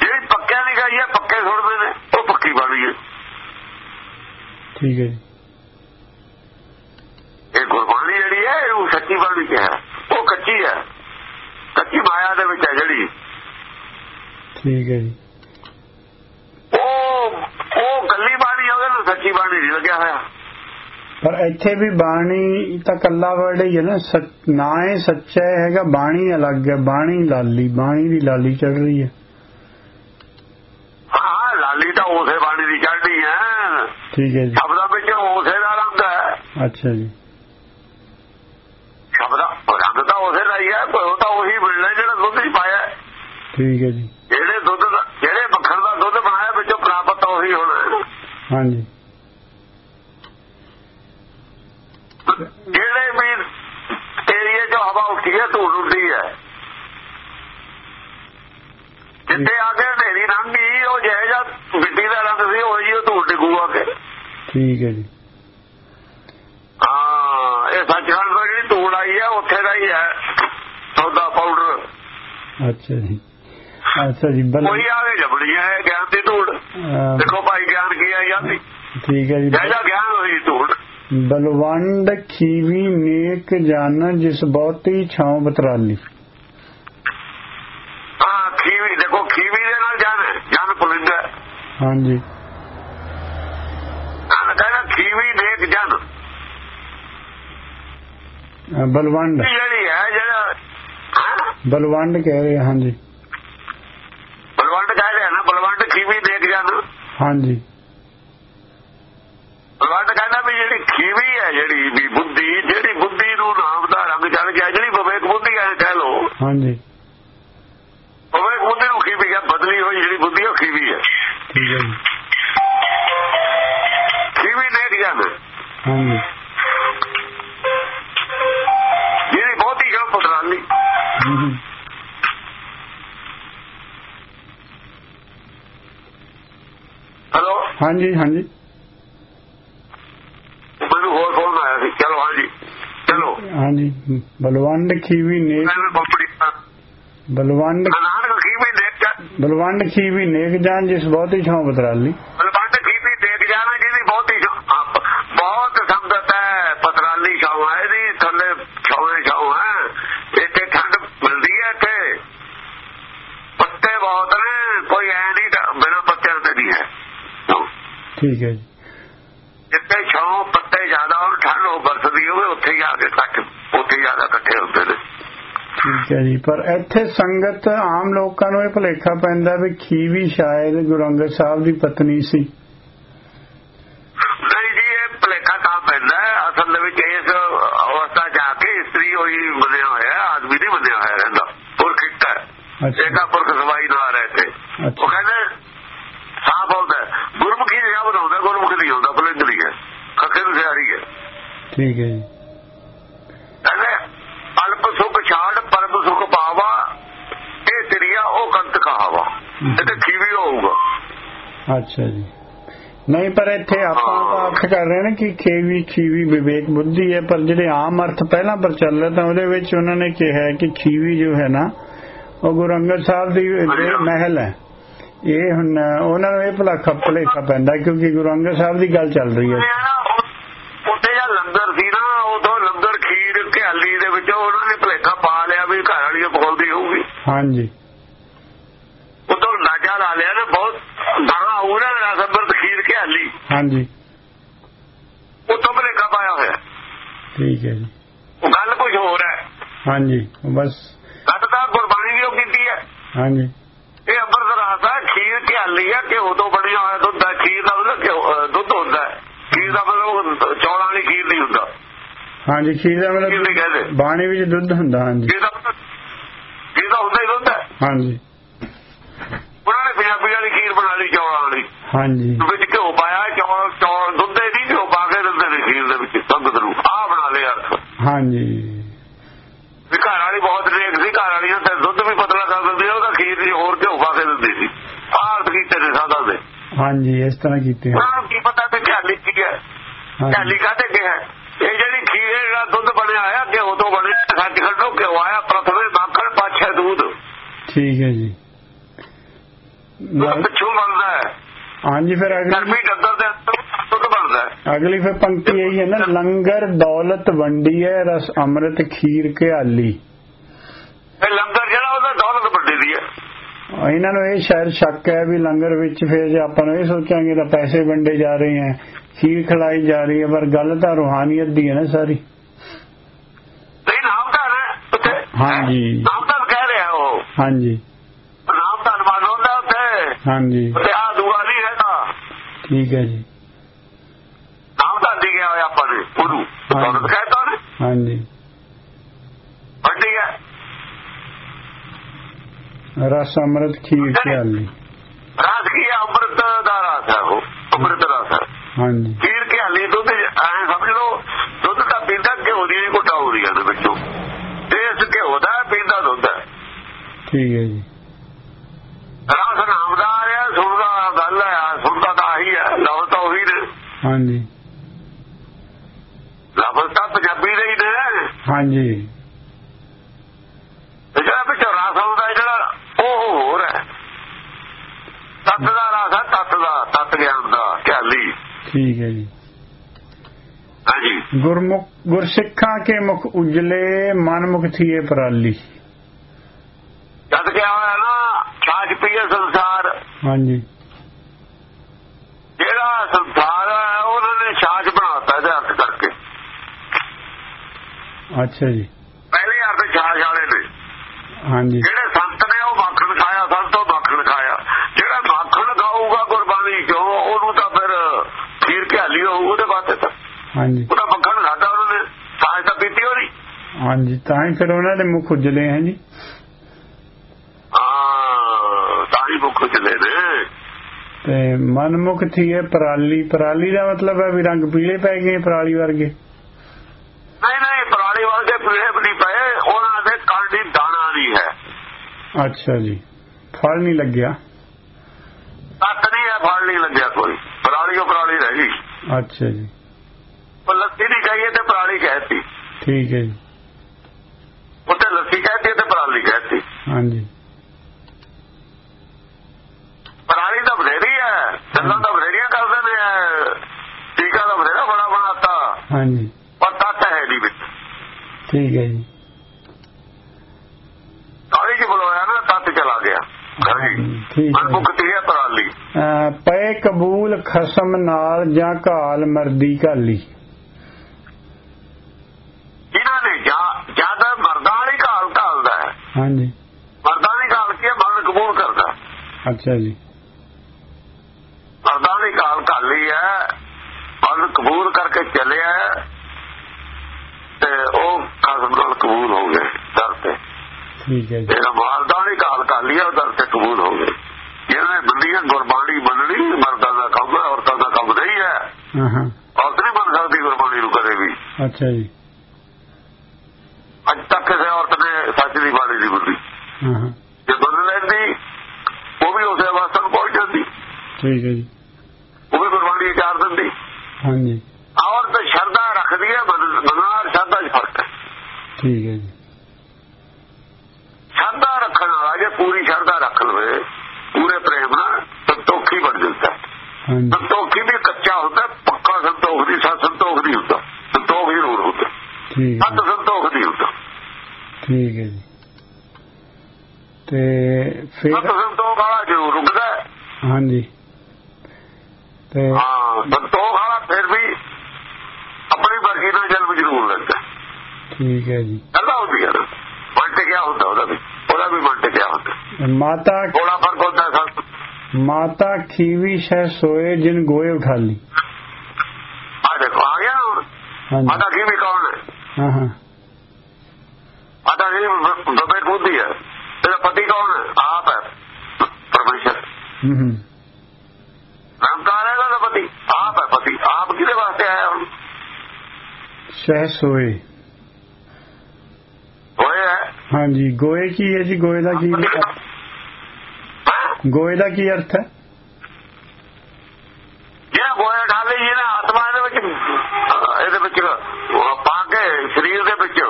ਜਿਹੜੀ ਪੱਕਿਆਂ ਦੀ ਗਈ ਹੈ ਪੱਕੇ ਸੁਣਦੇ ਨੇ ਉਹ ਪੱਕੀ ਬਾਣੀ ਹੈ
ਠੀਕ ਹੈ ਜੀ।
ਇਹ ਗੁਰਬਾਣੀ ਜਿਹੜੀ ਹੈ ਉਹ ਸੱਚੀ ਬਾਣੀ ਕਿਹਾ ਉਹ ਕੱਚੀ ਹੈ। ਕੱਚੀ ਮਾਇਆ ਦੇ ਵਿੱਚ ਹੈ ਜਿਹੜੀ।
ਠੀਕ ਹੈ ਜੀ।
ਉਹ ਉਹ ਗੱਲੀ ਬਾਣੀ ਉਹਦੇ ਨੂੰ ਸੱਚੀ ਬਾਣੀ ਨਹੀਂ ਲੱਗਿਆ ਹੋਇਆ।
ਪਰ ਇੱਥੇ ਵੀ ਬਾਣੀ ਤਾਂ ਕੱਲਾ ਵਰਡ ਹੀ ਹੈ ਨਾ। ਨਾ ਇਹ ਸੱਚਾ ਹੈਗਾ ਬਾਣੀ ਅਲੱਗ ਹੈ। ਬਾਣੀ ਲਾਲੀ ਬਾਣੀ ਦੀ ਲਾਲੀ ਚੜ ਰਹੀ ਹੈ।
ਹਾਂ ਲਾਲੀ ਤਾਂ ਉਸੇ ਹੈ
ਠੀਕ ਹੈ ਜੀ।
ਸ਼ਬਦਾਂ ਵਿੱਚ ਉਸੇ ਦਾ ਰੰਗ ਹੈ।
ਅੱਛਾ ਜੀ।
ਸ਼ਬਦਾਂ ਰੰਗ ਤਾਂ ਉਸੇ ਦਾ ਹੀ ਹੈ ਪਰ ਉਹ ਤਾਂ ਉਹੀ ਮਿਲਣਾ ਜਿਹੜਾ ਦੁੱਧ ਹੀ ਪਾਇਆ।
ਠੀਕ ਹੈ ਜੀ।
ਜਿਹੜੇ ਦੁੱਧ ਦਾ ਜਿਹੜੇ ਮੱਖਣ ਦਾ ਦੁੱਧ ਬਣਾਇਆ ਵਿੱਚੋਂ ਪ੍ਰਾਪਤ ਉਹੀ ਹੋਣਾ।
ਹਾਂਜੀ।
ਜਿਹੜੇ ਵੀ ਏਰੀਏ 'ਚ ਹਵਾ ਉੱਠੀ ਹੈ ਧੂੜ ਉੱਡੀ ਹੈ। ਜਿੱਥੇ ਆ ਕੇ ਹਨੇਰੀ ਲੰਘੀ ਉਹ ਜਿਹੇ ਜਿਹਾ ਮਿੱਟੀ ਦਾ ਰੰਗ ਸੀ ਉਹ ਜੀ ਉਹ ਧੂੜ ਡਿੱਗੂ ਆ ਕੇ।
ਠੀਕ ਹੈ ਜੀ।
ਹਾਂ ਇਹ ਸੱਚਖੰਡ ਤੋਂ ਜਿਹੜੀ ਧੂੜ ਆਈ ਹੈ ਉੱਥੇ ਦਾ ਹੀ ਹੈ ਸੌਦਾ ਪਾਊਡਰ।
ਅੱਛਾ ਜੀ। ਅੱਛਾ ਜੀ ਬਲ
ਕੋਈ ਆਵੇ ਜਬੜੀ ਹੈ ਗਿਆਨ ਦੀ ਧੂੜ। ਦੇਖੋ ਭਾਈ ਗਿਆਨ ਕੀ ਹੈ ਜਾਂਦੀ।
ਠੀਕ ਹੈ ਜੀ।
ਜਿਹੜਾ ਗਿਆਨ ਹੋਈ ਧੂੜ।
ਬਲਵੰਡ ਖੀਵੀ ਨੇਕ ਜਾਨ ਜਿਸ ਬਹੁਤੀ ਛਾਂ ਬਤਰਾਲੀ।
ਹਾਂ ਖੀਵੀ ਦੇਖੋ ਖੀਵੀ ਦੇ ਨਾਲ ਜਾਨ ਜਾਨ ਪੁਲਿੰਦ
ਹਾਂਜੀ
ਹਾਂ ਕਹਿੰਦਾ ਖੀਵੀ ਨੇਕ ਜਨ
ਅਹ, ਬਲਵੰਡ।
ਜਿਹੜੀ ਹੈ ਜਿਹੜਾ?
ਬਲਵੰਡ ਕਹਿ ਰਹੇ ਹਾਂਜੀ।
ਬਲਵੰਡ ਕਹਿ ਰਿਹਾ ਨਾ ਬਲਵੰਡ ਖੀਵੀ ਨੇਕ ਜਨ
ਹਾਂਜੀ।
ਬਲਵੰਡ ਕਹਿੰਦਾ ਵੀ ਜਿਹੜੀ ਖੀਵੀ ਹੈ ਜਿਹੜੀ ਵੀ ਬੁੱਧੀ ਜਿਹੜੀ ਬੁੱਧੀ ਨੂੰ ਨਾਮ ਦਾ ਰੰਗ ਚੜ ਗਿਆ ਜਿਹੜੀ ਵਿਵੇਕ ਬੁੱਧੀ ਹੈ ਕਹਿ ਲੋ
ਹਾਂਜੀ।
ਵਿਵੇਕ ਬੁੱਧੀ ਨੂੰ ਖੀਵੀ ਹੈ ਬਦਲੀ ਹੋਈ ਜਿਹੜੀ ਬੁੱਧੀ ਹੈ ਉਹ ਖੀਵੀ ਹੈ।
ਠੀਕ ਹੈ ਜੀ।
ਖੀਵੀ ਨੇਕ ਜਨ
ਹਾਂਜੀ।
ਹਲੋ
ਹਾਂਜੀ ਹਾਂਜੀ
ਮੈਨੂੰ ਹੋਰ ਫੋਨ ਆਇਆ ਸੀ ਚਲੋ ਹਾਂਜੀ ਚਲੋ
ਹਾਂਜੀ ਬਲਵੰਡ ਖੀਵੀ ਨੇਕ
ਮੈਂ ਕੰਪਨੀ
ਬਲਵੰਡ
ਨਾਨਕ ਖੀਵੀ ਨੇਕ ਜਨ
ਬਲਵੰਡ ਖੀਵੀ ਨੇਕ ਜਾਨ ਜਿਸ ਬਹੁਤੀ ਛਾਂ ਬਤਰਾਲੀ
ਬਲਵੰਡ ਖੀਵੀ ਦੇਖ ਜਾਣਾ ਜਿਹਦੀ ਬਹੁਤੀ ਛਾਂ- ਆਪ- ਬਹੁਤ ਸੰਗਤ ਹੈ ਪਤਰਾਲੀ ਛਾਂ ਹੈ ਇਹਦੀ ਥੱਲੇ ਛਾਵੇਂ ਛਾਂ ਹੈ ਇੱਥੇ ਠੰਡ ਮਿਲਦੀ ਹੈ ਇੱਥੇ ਪੱਤੇ ਬਹੁਤ ਨੇ ਕੋਈ ਐ ਨਹੀਂ ਬਿਨਾਂ ਪੱਤਿਆਂ ਤੇ ਨਹੀਂ ਹੈ
ਠੀਕ ਹੈ ਜੀ।
ਜਿੱਥੇ ਛਾਂ ਪੱਤੇ ਜ਼ਿਆਦਾ ਹੋਣ ਠੰਡ ਹੋ ਬਰਸਦੀ ਹੋਵੇ ਉੱਥੇ ਆ ਕੇ ਇਕੱਠ ਉੱਥੇ ਜ਼ਿਆਦਾ ਇਕੱਠੇ ਹੁੰਦੇ ਨੇ।
ਠੀਕ ਹੈ ਜੀ। ਪਰ ਇੱਥੇ ਸੰਗਤ ਆਮ ਲੋਕਾਂ ਨੂੰ ਇਹ ਭੁਲੇਖਾ ਪੈਂਦਾ ਵੀ ਖੀਵੀ ਸ਼ਾਇਦ ਗੁਰੂ ਅੰਗਦ ਸਾਹਿਬ ਦੀ ਪਤਨੀ ਸੀ।
ਨਹੀਂ ਜੀ ਇਹ ਭਲੇਖਾ ਤਾਂ ਪੈਂਦਾ ਅਸਲ ਦੇ ਵਿੱਚ ਇਸ ਅਵਸਥਾ ਆ ਕੇ ਇਸਤਰੀ ਹੋਈ ਬਣਿਆ ਹੋਇਆ ਆਦਮੀ ਨਹੀਂ ਬਣਿਆ ਹੋਇਆ ਰਹਿੰਦਾ। ਪੁਰਖ ਇੱਕ ਹੈ। ਪੁਰਖ ਸਵਾਈ। ਉਹ ਕਹਿੰਦੇ ਸਾਫ਼ ਹੁੰਦਾ ਹੈ, ਗੁਰਮੁਖੀ ਜਿਹਾ ਬਣਾਉਂਦਾ ਗੁਰਮੁਖ ਨਹੀਂ ਹੁੰਦਾ ਬੁਲੰਦ ਨਹੀਂ ਹੈ ਖੱਕੇ ਨੂੰ ਸਿਆਰੀ ਹੈ।
ਠੀਕ ਹੈ ਜੀ।
ਕਹਿੰਦੇ ਅਲਪ ਸੁਖ ਛਾੜ ਪਰਮ ਸੁਖ ਪਾਵਾ ਇਹ ਤੇਰੀਆ ਉਹ ਕੰਤ ਕਹਾਵਾ। ਇਹ ਤੇ ਖੀਵੀ ਹੋਊਗਾ।
ਅੱਛਾ ਜੀ। ਨਹੀਂ ਪਰ ਇੱਥੇ ਆਪਾਂ ਤਾਂ ਅਰਥ ਕਰ ਰਹੇ ਨੇ ਕਿ ਖੇਵੀ ਖੀਵੀ ਵਿਵੇਕ ਬੁੱਧੀ ਹੈ ਪਰ ਜਿਹੜੇ ਆਮ ਅਰਥ ਪਹਿਲਾਂ ਪ੍ਰਚਲਿਤ ਹੈ ਉਹਦੇ ਵਿੱਚ ਉਹਨਾਂ ਨੇ ਕਿਹਾ ਕਿ ਖੀਵੀ ਜੋ ਹੈ ਨਾ ਉਹ ਗੁਰੂ ਅੰਗਦ ਸਾਹਿਬ ਦੇ ਮਹਿਲ ਹੈ। ਇਹ ਹੁਣ ਉਹਨਾਂ ਨੂੰ ਇਹ ਭੁਲੇਖਾ ਭੁਲੇਖਾ ਪੈਂਦਾ ਕਿਉਂਕਿ ਗੁਰੂ ਅੰਗਦ ਸਾਹਿਬ ਦੀ ਗੱਲ ਚੱਲ ਰਹੀ ਹੈ।
ਉੱਥੇ ਜਾਂ ਲੰਗਰ ਸੀ ਨਾ ਉਦੋਂ ਲੰਗਰ ਖੀਰ ਘਿਆਲੀ ਦੇ ਵਿੱਚ ਉਹਨਾਂ ਨੇ ਭਲੇਖਾ ਪਾ ਲਿਆ ਵੀ ਘਰ ਵਾਲੀ ਬੋਲਦੀ ਹੋਊਗੀ।
ਹਾਂਜੀ।
ਉਦੋਂ ਲਾਜਾ ਲਾ ਲਿਆ ਨਾ ਬਹੁਤ ਗਾਣਾ ਉਹਨਾਂ ਦਾ ਸੰਬਰਤ ਖੀਰ ਘਿਆਲੀ।
ਹਾਂਜੀ।
ਉਦੋਂ ਭਲੇਖਾ ਪਾਇਆ ਹੋਇਆ।
ਠੀਕ ਹੈ ਜੀ।
ਉਹ ਗੱਲ ਕੁਝ ਹੋਰ ਹੈ।
ਹਾਂਜੀ ਬਸ।
ਗੱਲ ਤਾਂ ਗੁਰਬਾਣੀ ਵੀ ਉਹ ਕੀਤੀ ਹੈ।
ਹਾਂਜੀ।
ਇਹ ਅੰਮ੍ਰਿਤ ਹੈ ਖੀਰ ਘਿਆਲੀ ਹੈ ਕਿ ਉਦੋਂ ਬਣਿਆ ਹੋਇਆ ਦੁੱਧ ਹੈ। ਖੀਰ ਦਾ ਮਤਲਬ ਦੁੱਧ ਹੁੰਦਾ ਖੀਰ ਦਾ ਮਤਲਬ ਚੌਲਾਂ ਵਾਲੀ ਖੀਰ ਨਹੀਂ ਹੁੰਦਾ।
ਹਾਂਜੀ ਖੀਰ ਦਾ ਮਤਲਬ ਬਾਣੀ ਵਿੱਚ ਦੁੱਧ ਹੁੰਦਾ ਹਾਂਜੀ।
ਖੀਰ ਦਾ ਖੀਰ ਦਾ ਹੁੰਦਾ ਹੀ ਦੁੱਧ ਹੈ।
ਹਾਂਜੀ।
ਉਹਨਾਂ ਨੇ ਪੰਜਾਬੀ ਵਾਲੀ ਖੀਰ ਬਣਾ ਲਈ ਚੌਲਾਂ ਵਾਲੀ।
ਹਾਂਜੀ।
ਵਿੱਚ ਘਿਓ ਪਾਇਆ ਚੌਲ ਚੌਲ ਦੁੱਧ ਦੇ ਨਹੀਂ ਘਿਓ ਪਾ ਕੇ ਦਿੰਦੇ ਨੇ ਖੀਰ ਦੇ ਵਿੱਚ ਸੰਗਤ ਨੂੰ। ਆਹ ਬਣਾ ਲਿਆ
ਹਾਂਜੀ।
ਘਰ ਵਾਲੀ ਬਹੁਤ ਰੇਖ ਸੀ ਘਰ ਵਾਲੀਆਂ ਤੇ ਦੁੱਧ ਵੀ ਪਤਲਾ ਕਰ ਦਿੰਦੀ ਉਹਦਾ ਖੀਰ ਦੀ ਹੋਰ ਘਿਓ ਪਾ ਕੇ ਅਰਥ ਕੀਤੇ ਨੇ ਸਾਦਾ ਦੇ
ਹਾਂਜੀ ਇਸ ਤਰ੍ਹਾਂ ਕੀਤੇ ਹੈ
ਉਹਨਾਂ ਨੂੰ ਕੀ ਪਤਾ ਤੇ ਝਾਲੀ ਕੀ ਹੈ। ਝਾਲੀ ਕਾਹਤੇ ਕਿਹਾ ਇਹ ਜਿਹੜੀ ਖੀਰ ਹੈ, ਜਿਹੜਾ ਦੁੱਧ ਬਣਿਆ ਆਇਆ ਘਿਓ ਤੋਂ ਬਣੇ ਸੱਚ ਖੰਡੋ ਘਿਓ ਆਇਆ ਪ੍ਰਥਮੇ ਮਾਖਣ ਪਾਛੇ ਦੂਧ।
ਠੀਕ ਹੈ ਜੀ।
ਪਿੱਛੋਂ ਬਣਦਾ ਹੈ।
ਹਾਂਜੀ ਫਿਰ ਅਗਲੀ
ਗਰਮੀ ਡੱਦਰ ਦੇ ਦੁੱਧ ਬਣਦਾ ਹੈ।
ਅਗਲੀ ਫਿਰ ਪੰਕਤੀ ਇਹੀ ਹੈ ਨਾ ਲੰਗਰ ਦੌਲਤ ਵੰਡੀ ਹੈ ਰਸ ਅੰਮ੍ਰਿਤ ਖੀਰ ਘਿਆਲੀ।
ਇਹ ਲੰਗਰ ਜਿਹੜਾ ਉਹਦਾ ਦੌਲਤ ਵੱਡੀ ਦੀ ਹੈ।
ਇਹਨਾਂ ਨੂੰ ਇਹ ਸ਼ਾਇਦ ਸ਼ੱਕ ਹੈ ਵੀ ਲੰਗਰ ਵਿੱਚ ਫਿਰ ਜੇ ਆਪਾਂ ਨੂੰ ਇਹ ਸੋਚਾਂਗੇ ਤਾਂ ਪੈਸੇ ਵੰਡੇ ਜਾ ਰਹੇ ਹੈ ਖੀਰ ਖਿਲਾਈ ਜਾ ਰਹੀ ਹੈ ਪਰ ਗੱਲ ਤਾਂ ਰੂਹਾਨੀਅਤ ਦੀ ਹੈ ਨਾ ਸਾਰੀ। ਹਾਂਜੀ।
ਨਾਮ ਤਾਂ ਕਹਿ ਰਿਹਾ ਉਹ।
ਹਾਂਜੀ।
ਨਾਮ ਤਾਂ ਮੰਨ ਹੁੰਦਾ ਉੱਥੇ।
ਹਾਂਜੀ।
ਤੇ ਆ ਦੂਆ ਨਹੀਂ ਹੈਗਾ
ਠੀਕ ਹੈ ਜੀ।
ਨਾਮ ਤਾਂ ਦੀ ਗਿਆ ਹੋਇਆ ਆਪਾਂ ਨੇ ਉਹਨੂੰ। ਤੁਹਾਨੂੰ ਕਹਿਤਾ ਨੇ
ਹਾਂਜੀ
ਵੱਡੀ ਹੈ
ਰਸ ਅੰਮ੍ਰਿਤ ਖੀਰ ਪਿਆਲੀ।
ਰਾਸ ਕੀ ਅੰਮ੍ਰਿਤ ਦਾ ਰਾਸ ਹੈ ਉਹ ਅੰਮ੍ਰਿਤ ਰਾਸ ਹੈ
ਹਾਂਜੀ।
ਖੀਰ ਕੇ ਹਾਲੀ ਦੁੱਧ ਐ ਸਮਝ ਲਓ ਦੁੱਧ ਤਾਂ ਪੀਂਦਾ ਘਿਓ ਦੀ ਘੁੱਟਾ ਹੋ ਰਹੀ ਹੈ ਦੇ ਵਿੱਚੋਂ। ਦੇਸ ਘਿਓ ਦਾ ਪੀਂਦਾ ਦੁੱਧ ਹੈ
ਠੀਕ ਹੈ ਜੀ।
ਰਾਸ ਨਾਮ ਦਾ ਆ ਰਿਹਾ ਸੁਣਦਾ ਗੱਲ ਹੈ ਸੁਣਦਾ ਤਾਂ ਆਹੀ ਹੈ ਲਫ਼ਜ਼ ਤਾਂ ਉਹੀ ਨੇ।
ਹਾਂਜੀ।
ਲਫ਼ਜ਼ ਤਾਂ ਪੰਜਾਬੀ ਦੇ ਹੀ ਨੇ।
ਹਾਂਜੀ
ਤੇ ਜਿਹੜਾ ਵਿੱਚੋਂ ਰਸ ਆਉਂਦਾ ਜਿਹੜਾ ਉਹ ਹੋਰ ਹੈ ਤੱਤ ਦਾ ਰਸ ਹੈ ਤੱਤ ਦਾ ਤੱਤ ਗਿਆਨ ਦਾ ਖਿਆਲੀ
ਠੀਕ ਹੈ ਜੀ।
ਹਾਂਜੀ।
ਗੁਰਮੁਖ ਗੁਰਸਿੱਖਾਂ ਕੇ ਮੁਖ ਉਜਲੇ ਮਨ ਮੁਖ ਥੀਏ ਪਰਾਲੀ।
ਜਦ ਕਿਹਾ ਹੋਇਆ ਨਾ ਛਾਜ ਪੀਏ ਸੰਸਾਰ।
ਹਾਂਜੀ।
ਜਿਹੜਾ ਸੰਸਾਰ ਹੈ ਉਹਨਾਂ ਨੇ ਛਾਜ ਬਣਾਤਾ ਇਹਦੇ ਅਰਥ ਕਰਕੇ।
ਅੱਛਾ ਜੀ।
ਪਹਿਲੇ ਅਰਥ ਛਾਜ ਵਾਲੇ ਨੇ
ਹਾਂਜੀ।
ਜਿਹੜੇ ਸੰਤ ਨੇ ਉਹ ਮੱਖਣ ਖਾਇਆ ਸੰਤੋਂ ਮੱਖਣ ਖਾਇਆ ਜਿਹੜਾ ਮੱਖਣ ਖਾਊਗਾ ਗੁਰਬਾਣੀ ਚੋਂ ਉਹਨੂੰ ਤਾਂ ਫਿਰ ਖੀਰ ਘਿਆਲੀ ਹੋਊ ਉਹਦੇ ਵਾਸਤੇ ਤਾਂ
ਹਾਂਜੀ।
ਉਹਦਾ ਉਹਨਾਂ ਨੇ ਸਾਜ ਤਾਂ ਪੀਤੀ ਹੋਣੀ।
ਹਾਂਜੀ ਤਾਂ ਹੀ ਫਿਰ ਉਹਨਾਂ ਦੇ ਮੁਖ ਉਜਲੇ ਹੈ ਜੀ।
ਹਾਂ ਸਾਰੀ ਮੁੱਖ ਚਲੇ ਨੇ।
ਤੇ ਮਨ ਮੁਖ ਥੀਏ ਪਰਾਲੀ। ਪਰਾਲੀ ਦਾ ਮਤਲਬ ਹੈ ਵੀ ਰੰਗ ਪੀਲੇ ਪੈ ਗਏ ਪਰਾਲੀ ਵਰਗੇ।
ਨਹੀਂ ਨਹੀਂ ਪਰਾਲੀ ਵਰਗੇ ਵੀ ਨਹੀਂ ਪਏ। ਉਹਨਾਂ ਦੇ ਕਾਂਡੀ ਦਾਣਾ ਨਹੀਂ ਹੈ।
ਅੱਛਾ ਜੀ ਫਲ ਨਹੀਂ ਲੱਗਿਆ।
ਤੱਕ ਨਹੀਂ ਹੈ ਫਲ ਨਹੀਂ ਲੱਗਿਆ ਕੋਈ। ਪਰਾਲੀ ਉਹ ਪਰਾਲੀ ਰਹਿ ਗਈ।
ਅੱਛਾ ਜੀ।
ਉਹ ਲੱਸੀ ਨਹੀਂ ਕਹੀਏ ਤੇ ਪਰਾਲੀ ਕਹਿਤੀ।
ਠੀਕ ਹੈ ਜੀ।
ਉੱਤੇ ਲੱਸੀ ਕਹਿਤੀ ਤੇ ਪਰਾਲੀ ਕਹਿਤੀ।
ਹਾਂਜੀ।
ਪਰਾਲੀ ਤਾਂ ਬਥੇਰੀ ਹੈ। ਚੱਲਾਂ ਤਾਂ ਬਥੇਰੀਆਂ ਕਰਦੇ ਨੇ ਟੀਕਾ ਤਾਂ ਬਥੇਰਾ ਬੜਾ ਬਣਾਤਾ।
ਹਾਂਜੀ।
ਪਰ ਤੱਤ ਹੈ ਨਹੀਂ ਵਿੱਚ।
ਠੀਕ ਹੈ ਜੀ।
ਕਾਲੀ ਚ ਬੁਲਾਇਆ ਨਾ ਤੱਤ ਚਲਾ ਗਿਆ। ਹਾਂਜੀ
ਠੀਕ ਹੈ।
ਪਰਾਲੀ।
ਪਏ ਕਬੂਲ ਖਸਮ ਨਾਲ ਜਾਂ ਘਾਲ ਮਰਦੀ ਘਾਲੀ
ਇਹਨਾਂ ਨੇ ਜ਼ਿਆਦਾ ਮਰਦਾਂ ਵਾਲੀ ਘਾਲ ਘਾਲਦਾ ਹੈ
ਹਾਂਜੀ।
ਮਰਦਾਂ ਦੀ ਘਾਲ ਕੀ ਹੈ? ਮਰਨ ਕਬੂਲ ਕਰਦਾ।
ਅੱਛਾ ਜੀ।
ਮਰਦਾਂ ਦੀ ਘਾਲ ਘਾਲੀ ਹੈ। ਮਰਨ ਕਬੂਲ ਕਰਕੇ ਚੱਲਿਆ ਤੇ ਉਹ ਖਸਮ ਨਾਲ ਕਬੂਲ ਹੋ ਗਏ ਦਰ ਤੇ।
ਠੀਕ ਹੈ ਜੀ।
ਜਿਹੜਾ ਮਰਦਾਂ ਦੀ ਘਾਲ ਘਾਲੀ ਹੈ ਉਹ ਦਰ ਤੇ ਕਬੂਲ ਹੋ ਗਏ। ਜਿਹਨੇ ਬੰਦੀਆਂ ਗੁਰਬਾਣੀ ਮੰਨਣੀ ਮਰਦਾਂ ਦਾ ਕੰਮ ਹੈ ਔਰਤਾਂ ਦਾ ਕੰਮ ਨਹੀਂ ਹੈ।
ਹਾਂ ਹਾਂ।
ਔਰਤ ਨਹੀਂ ਮੰਨ ਸਕਦੀ ਗੁਰਬਾਣੀ ਨੂੰ ਕਦੇ ਵੀ।
ਅੱਛਾ ਜੀ।
ਅੱਜ ਤੱਕ ਕਿਸੇ ਔਰਤ ਸੱਚ ਦੀ ਬਾਣੀ
ਹਾਂ ਹਾਂ
ਜੇ ਮੰਨ ਲੈਂਦੀ ਉਹ ਵੀ ਉਸੇ ਅਵਸਥਾ ਨੂੰ ਪਹੁੰਚ ਜਾਂਦੀ।
ਠੀਕ ਹੈ ਜੀ।
ਉਹ ਵੀ ਗੁਰਬਾਣੀ ਚਾਰ ਦਿੰਦੀ।
ਹਾਂਜੀ।
ਔਰਤ ਸ਼ਰਧਾ ਰੱਖਦੀ ਹੈ ਔਰ ਸ਼ਰਧਾ 'ਚ ਫ਼ਰਕ ਹੈ।
ਠੀਕ ਹੈ ਜੀ।
ਸ਼ਰਧਾ ਰੱਖਣ ਵਾਲਾ ਜੇ ਪੂਰੀ ਸ਼ਰਧਾ ਰੱਖ ਲਵੇ ਪੂਰੇ ਪ੍ਰੇਮ ਨਾਲ ਸੰਤੋਖੀ ਬਣ ਜਾਂਦਾ ਹੈ।
ਹਾਂਜੀ।
ਸੰਤੋਖੀ ਵੀ ਕੱਚਾ ਹੁੰਦਾ ਪੱਕਾ ਸੰਤੋਖ ਸਤ ਸੰਤੋਖ ਨਹੀਂ ਹੁੰਦਾ। ਸੰਤੋਖ ਹੀ ਰੂੜ ਹੁੰਦਾ।
ਠੀਕ
ਸਤ ਸੰਤੋਖ ਨਹੀਂ ਹੁੰਦਾ।
ਠੀਕ ਹੈ ਜੀ। ਤੇ ਫਿਰ
ਸਤ ਸੰਤੋਖ ਵਾਲਾ ਜ਼ਰੂਰ ਰੁਕਦਾ।
ਹਾਂਜੀ। ਤੇ
ਹਾਂ ਸੰਤੋਖ ਵਾਲਾ ਫਿਰ ਵੀ ਆਪਣੀ ਮਰਜ਼ੀ ਨਾਲ ਜਨਮ ਜ਼ਰੂਰ ਲੈਂਦਾ।
ਠੀਕ ਹੈ ਜੀ।
ਅੱਲਾ ਹੁੰਦੀ ਹੈ ਮਨ ਟਿਕਿਆ ਹੁੰਦਾ ਉਹਦਾ ਵੀ। ਉਹਦਾ ਵੀ ਮਨ ਟਿਕਿਆ ਹੁੰਦਾ।
ਮਾਤਾ
ਥੋੜਾ ਫ਼ਰਕ ਹੁੰਦਾ ਸਭ
ਮਾਤਾ ਖੀਵੀ ਸ਼ੈ ਸੋਏ ਜਿਨ ਗੋਏ ਉਠਾਲੀ।
ਆ ਦੇਖੋ ਆ ਗਿਆ ਮਾਤਾ ਕੀ ਵੀ ਕੌਣ ਹੈ?
ਹਾਂ ਹਾਂ।
ਮਾਤਾ ਜੀ ਬਬੇ ਬੁੱਧੀ ਹੈ। ਤੇਰਾ ਪਤੀ ਕੌਣ ਆਪ ਹੈ। ਪਰਮੇਸ਼ਰ।
ਹੂੰ ਹੂੰ।
ਨਾਮਕਾਰ ਹੈ ਦਾ ਪਤੀ। ਆਪ ਹੈ ਪਤੀ। ਆਪ ਕਿਹਦੇ ਵਾਸਤੇ ਆਇਆ ਹੁਣ?
ਸ਼ਹਿ ਸੋਏ।
ਹੋਇਆ
ਹਾਂਜੀ ਗੋਏ ਕੀ ਹੈ ਜੀ? ਗੋਏ ਦਾ ਕੀ ਗੋਏ ਦਾ ਕੀ ਅਰਥ ਹੈ?
ਜਿਹੜਾ ਗੋਇਆ ਢਾਲੇ ਜੀ ਨਾ ਆਤਮਾ ਦੇ ਵਿੱਚ ਇਹਦੇ ਵਿੱਚ ਉਹ ਪਾ ਕੇ ਸਰੀਰ ਦੇ ਵਿੱਚ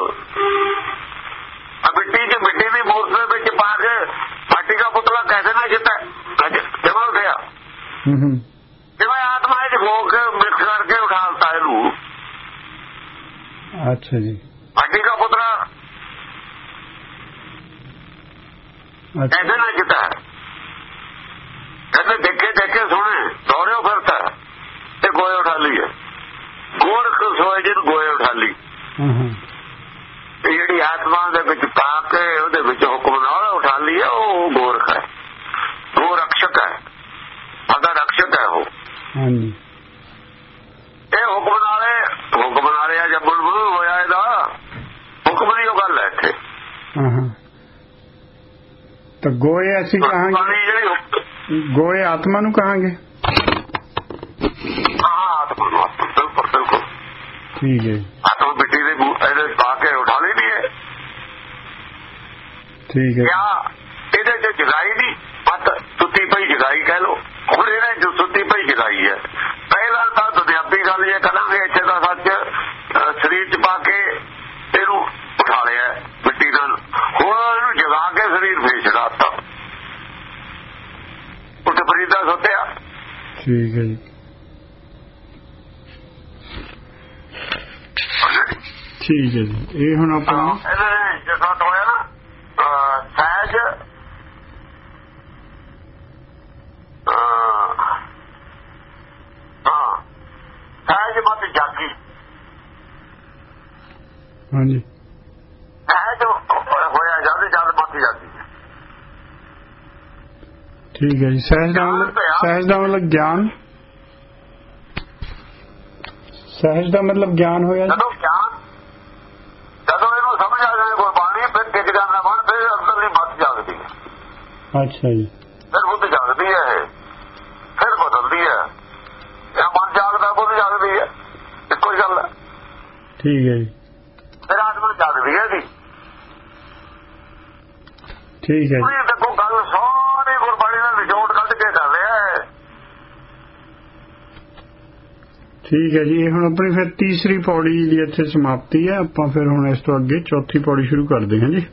ਮਿੱਟੀ ਦੇ ਮਿੱਟੀ ਦੀ ਮੂਰਤ ਦੇ ਵਿੱਚ ਪਾ ਕੇ ਮਾਟੀ ਦਾ ਪੁਤਲਾ ਕੈਸੇ ਨਾ ਕੀਤਾ? ਜਮਾ ਉਠਿਆ
ਹੂੰ ਹੂੰ।
ਜਿਵੇਂ ਆਤਮਾ ਇਹ ਜੋਗ ਮਿਕਸ ਕਰਕੇ ਉਠਾਲਤਾ ਇਹਨੂੰ।
ਅੱਛਾ ਜੀ।
ਮਾਟੀ ਦਾ ਪੁਤਲਾ
ਕੈਸੇ
ਨਾ ਕੀਤਾ? ਕਹਿੰਦੇ ਦੇਖੇ ਦੇਖੇ ਸੁਣੇ ਦੌੜਿਓ ਫਿਰਦਾ। ਤੇ ਗੋਏ ਉਠਾ ਲਈਏ। ਗੋੜ ਖਸੋਏ ਜਿਨ
ਗੋਏ ਉਠਾ ਲਈ। ਹੂੰ
ਹੂੰ। ਜਿਹੜੀ ਆਤਮਾ ਦੇ ਵਿੱਚ ਪਾ ਕੇ ਉਹਦੇ ਵਿੱਚ ਹੁਕਮ ਨਾਲ ਉਠਾ ਲਿਆ ਉਹ ਗੋਰਖ ਹੈ। ਉਹ ਰਕਸ਼ਕ ਹੈ। ਅਦਾ ਰਕਸ਼ਕ ਹੈ ਉਹ।
ਹਾਂਜੀ।
ਇਹ ਹੁਕਮ ਨਾਲੇ ਹੁਕਮ ਨਾਲੇ ਆ ਜਬਲ ਬੁਲ ਹੋਇਆ ਇਹਦਾ ਹੁਕਮ ਦੀ ਉਹ ਗੱਲ ਹੈ ਇੱਥੇ।
ਤਾਂ ਗੋਏ ਅਸੀਂ ਕਹਾਂਗੇ। ਗੋਏ ਆਤਮਾ ਨੂੰ ਕਹਾਂਗੇ।
ਹਾਂ ਆਤਮਾ ਨੂੰ ਬਿਲਕੁਲ ਬਿਲਕੁਲ।
ਠੀਕ ਹੈ
ਆਤਮਾ ਮਿੱਟੀ ਦੇ ਇਹਦੇ ਪਾ ਕੇ ਉਠਾ ਲੈਣੀ ਹੈ
ਠੀਕ ਹੈ।
ਜਾਂ ਇਹਦੇ ਚ ਜਗਾਈ ਦੀ ਮਤ ਸੁੱਤੀ ਪਈ ਜਗਾਈ ਕਹਿ ਲੋ ਹੁਣ ਇਹਨੇ ਜੋ ਸੁੱਤੀ ਪਈ ਜਗਾਈ ਹੈ। ਪਹਿਲਾਂ ਤਾਂ ਦੁਨਿਆਵੀ ਗੱਲ ਇਹ ਕਰਾਂਗੇ ਇੱਥੇ ਦਾ ਸੱਚ ਸਰੀਰ ਚ ਪਾ ਕੇ ਇਹਨੂੰ ਉਠਾ ਲਿਆ ਮਿੱਟੀ ਨਾਲ। ਹੁਣ ਇਹਨੂੰ ਜਗਾ ਕੇ ਸਰੀਰ ਫੇਰ ਛਡਾਤਾ। ਉੱਤੇ ਫਰੀਦਾ ਸੁੱਤਿਆ
ਠੀਕ ਹੈ ਜੀ। ਠੀਕ ਹੈ ਜੀ। ਇਹ ਹੁਣ ਆਪਾਂ
ਇਹਨੇ ਜਿਸਾ ਹੋਇਆ ਨਾ ਅਹ ਸਹਿਜ ਅਹ ਹਾਂ ਸਹਿਜ ਮਤ ਜਾਗੀ
ਹਾਂਜੀ
ਸਹਿਜ ਹੋਇਆ ਜਦ ਜਦ ਮਤ ਜਾਗੀ
ਠੀਕ ਹੈ ਜੀ ਸਹਿਜ ਦਾ ਮਤਲਬ ਸਹਿਜ ਦਾ ਮਤਲਬ ਗਿਆਨ ਸਹਿਜ ਦਾ ਮਤਲਬ ਗਿਆਨ ਹੋਇਆ ਜੀ
ਜਦੋਂ ਗਿਆਨ ਜਦੋਂ ਇਹਨੂੰ ਸਮਝ ਆ ਜਾਏ ਗੁਰਬਾਣੀ ਫਿਰ ਟਿਕ ਜਾਂਦਾ ਮਨ ਫਿਰ ਅੰਦਰਲੀ ਮਤ ਜਾਗਦੀ ਹੈ
ਅੱਛਾ ਜੀ
ਫਿਰ ਬੁੱਧ ਜਾਗਦੀ ਹੈ ਇਹ ਫਿਰ ਬਦਲਦੀ ਹੈ ਇਹ ਮਨ ਜਾਗਦਾ ਬੁੱਧ ਜਾਗਦੀ ਹੈ ਇੱਕੋ ਹੀ ਗੱਲ ਹੈ
ਠੀਕ ਹੈ ਜੀ
ਫਿਰ ਆਤਮਾ ਜਾਗਦੀ ਹੈ ਜੀ
ਠੀਕ ਹੈ ਜੀ।
ਦੇਖੋ ਗੱਲ ਸਾਰੀ ਗੁਰਬਾਣੀ ਦਾ ਨਿਚੋੜ ਕੱਢ ਕੇ ਕਰ ਰਿਹਾ ਹੈ।
ਠੀਕ ਹੈ ਜੀ ਹੁਣ ਆਪਣੀ ਫਿਰ ਤੀਸਰੀ ਪੌੜੀ ਦੀ ਇੱਥੇ ਸਮਾਪਤੀ ਹੈ ਆਪਾਂ ਫਿਰ ਹੁਣ ਇਸ ਤੋਂ ਅੱਗੇ ਚੌਥੀ ਪੌੜੀ ਸ਼ੁਰੂ ਕਰਦੇ ਹਾਂ ਜੀ।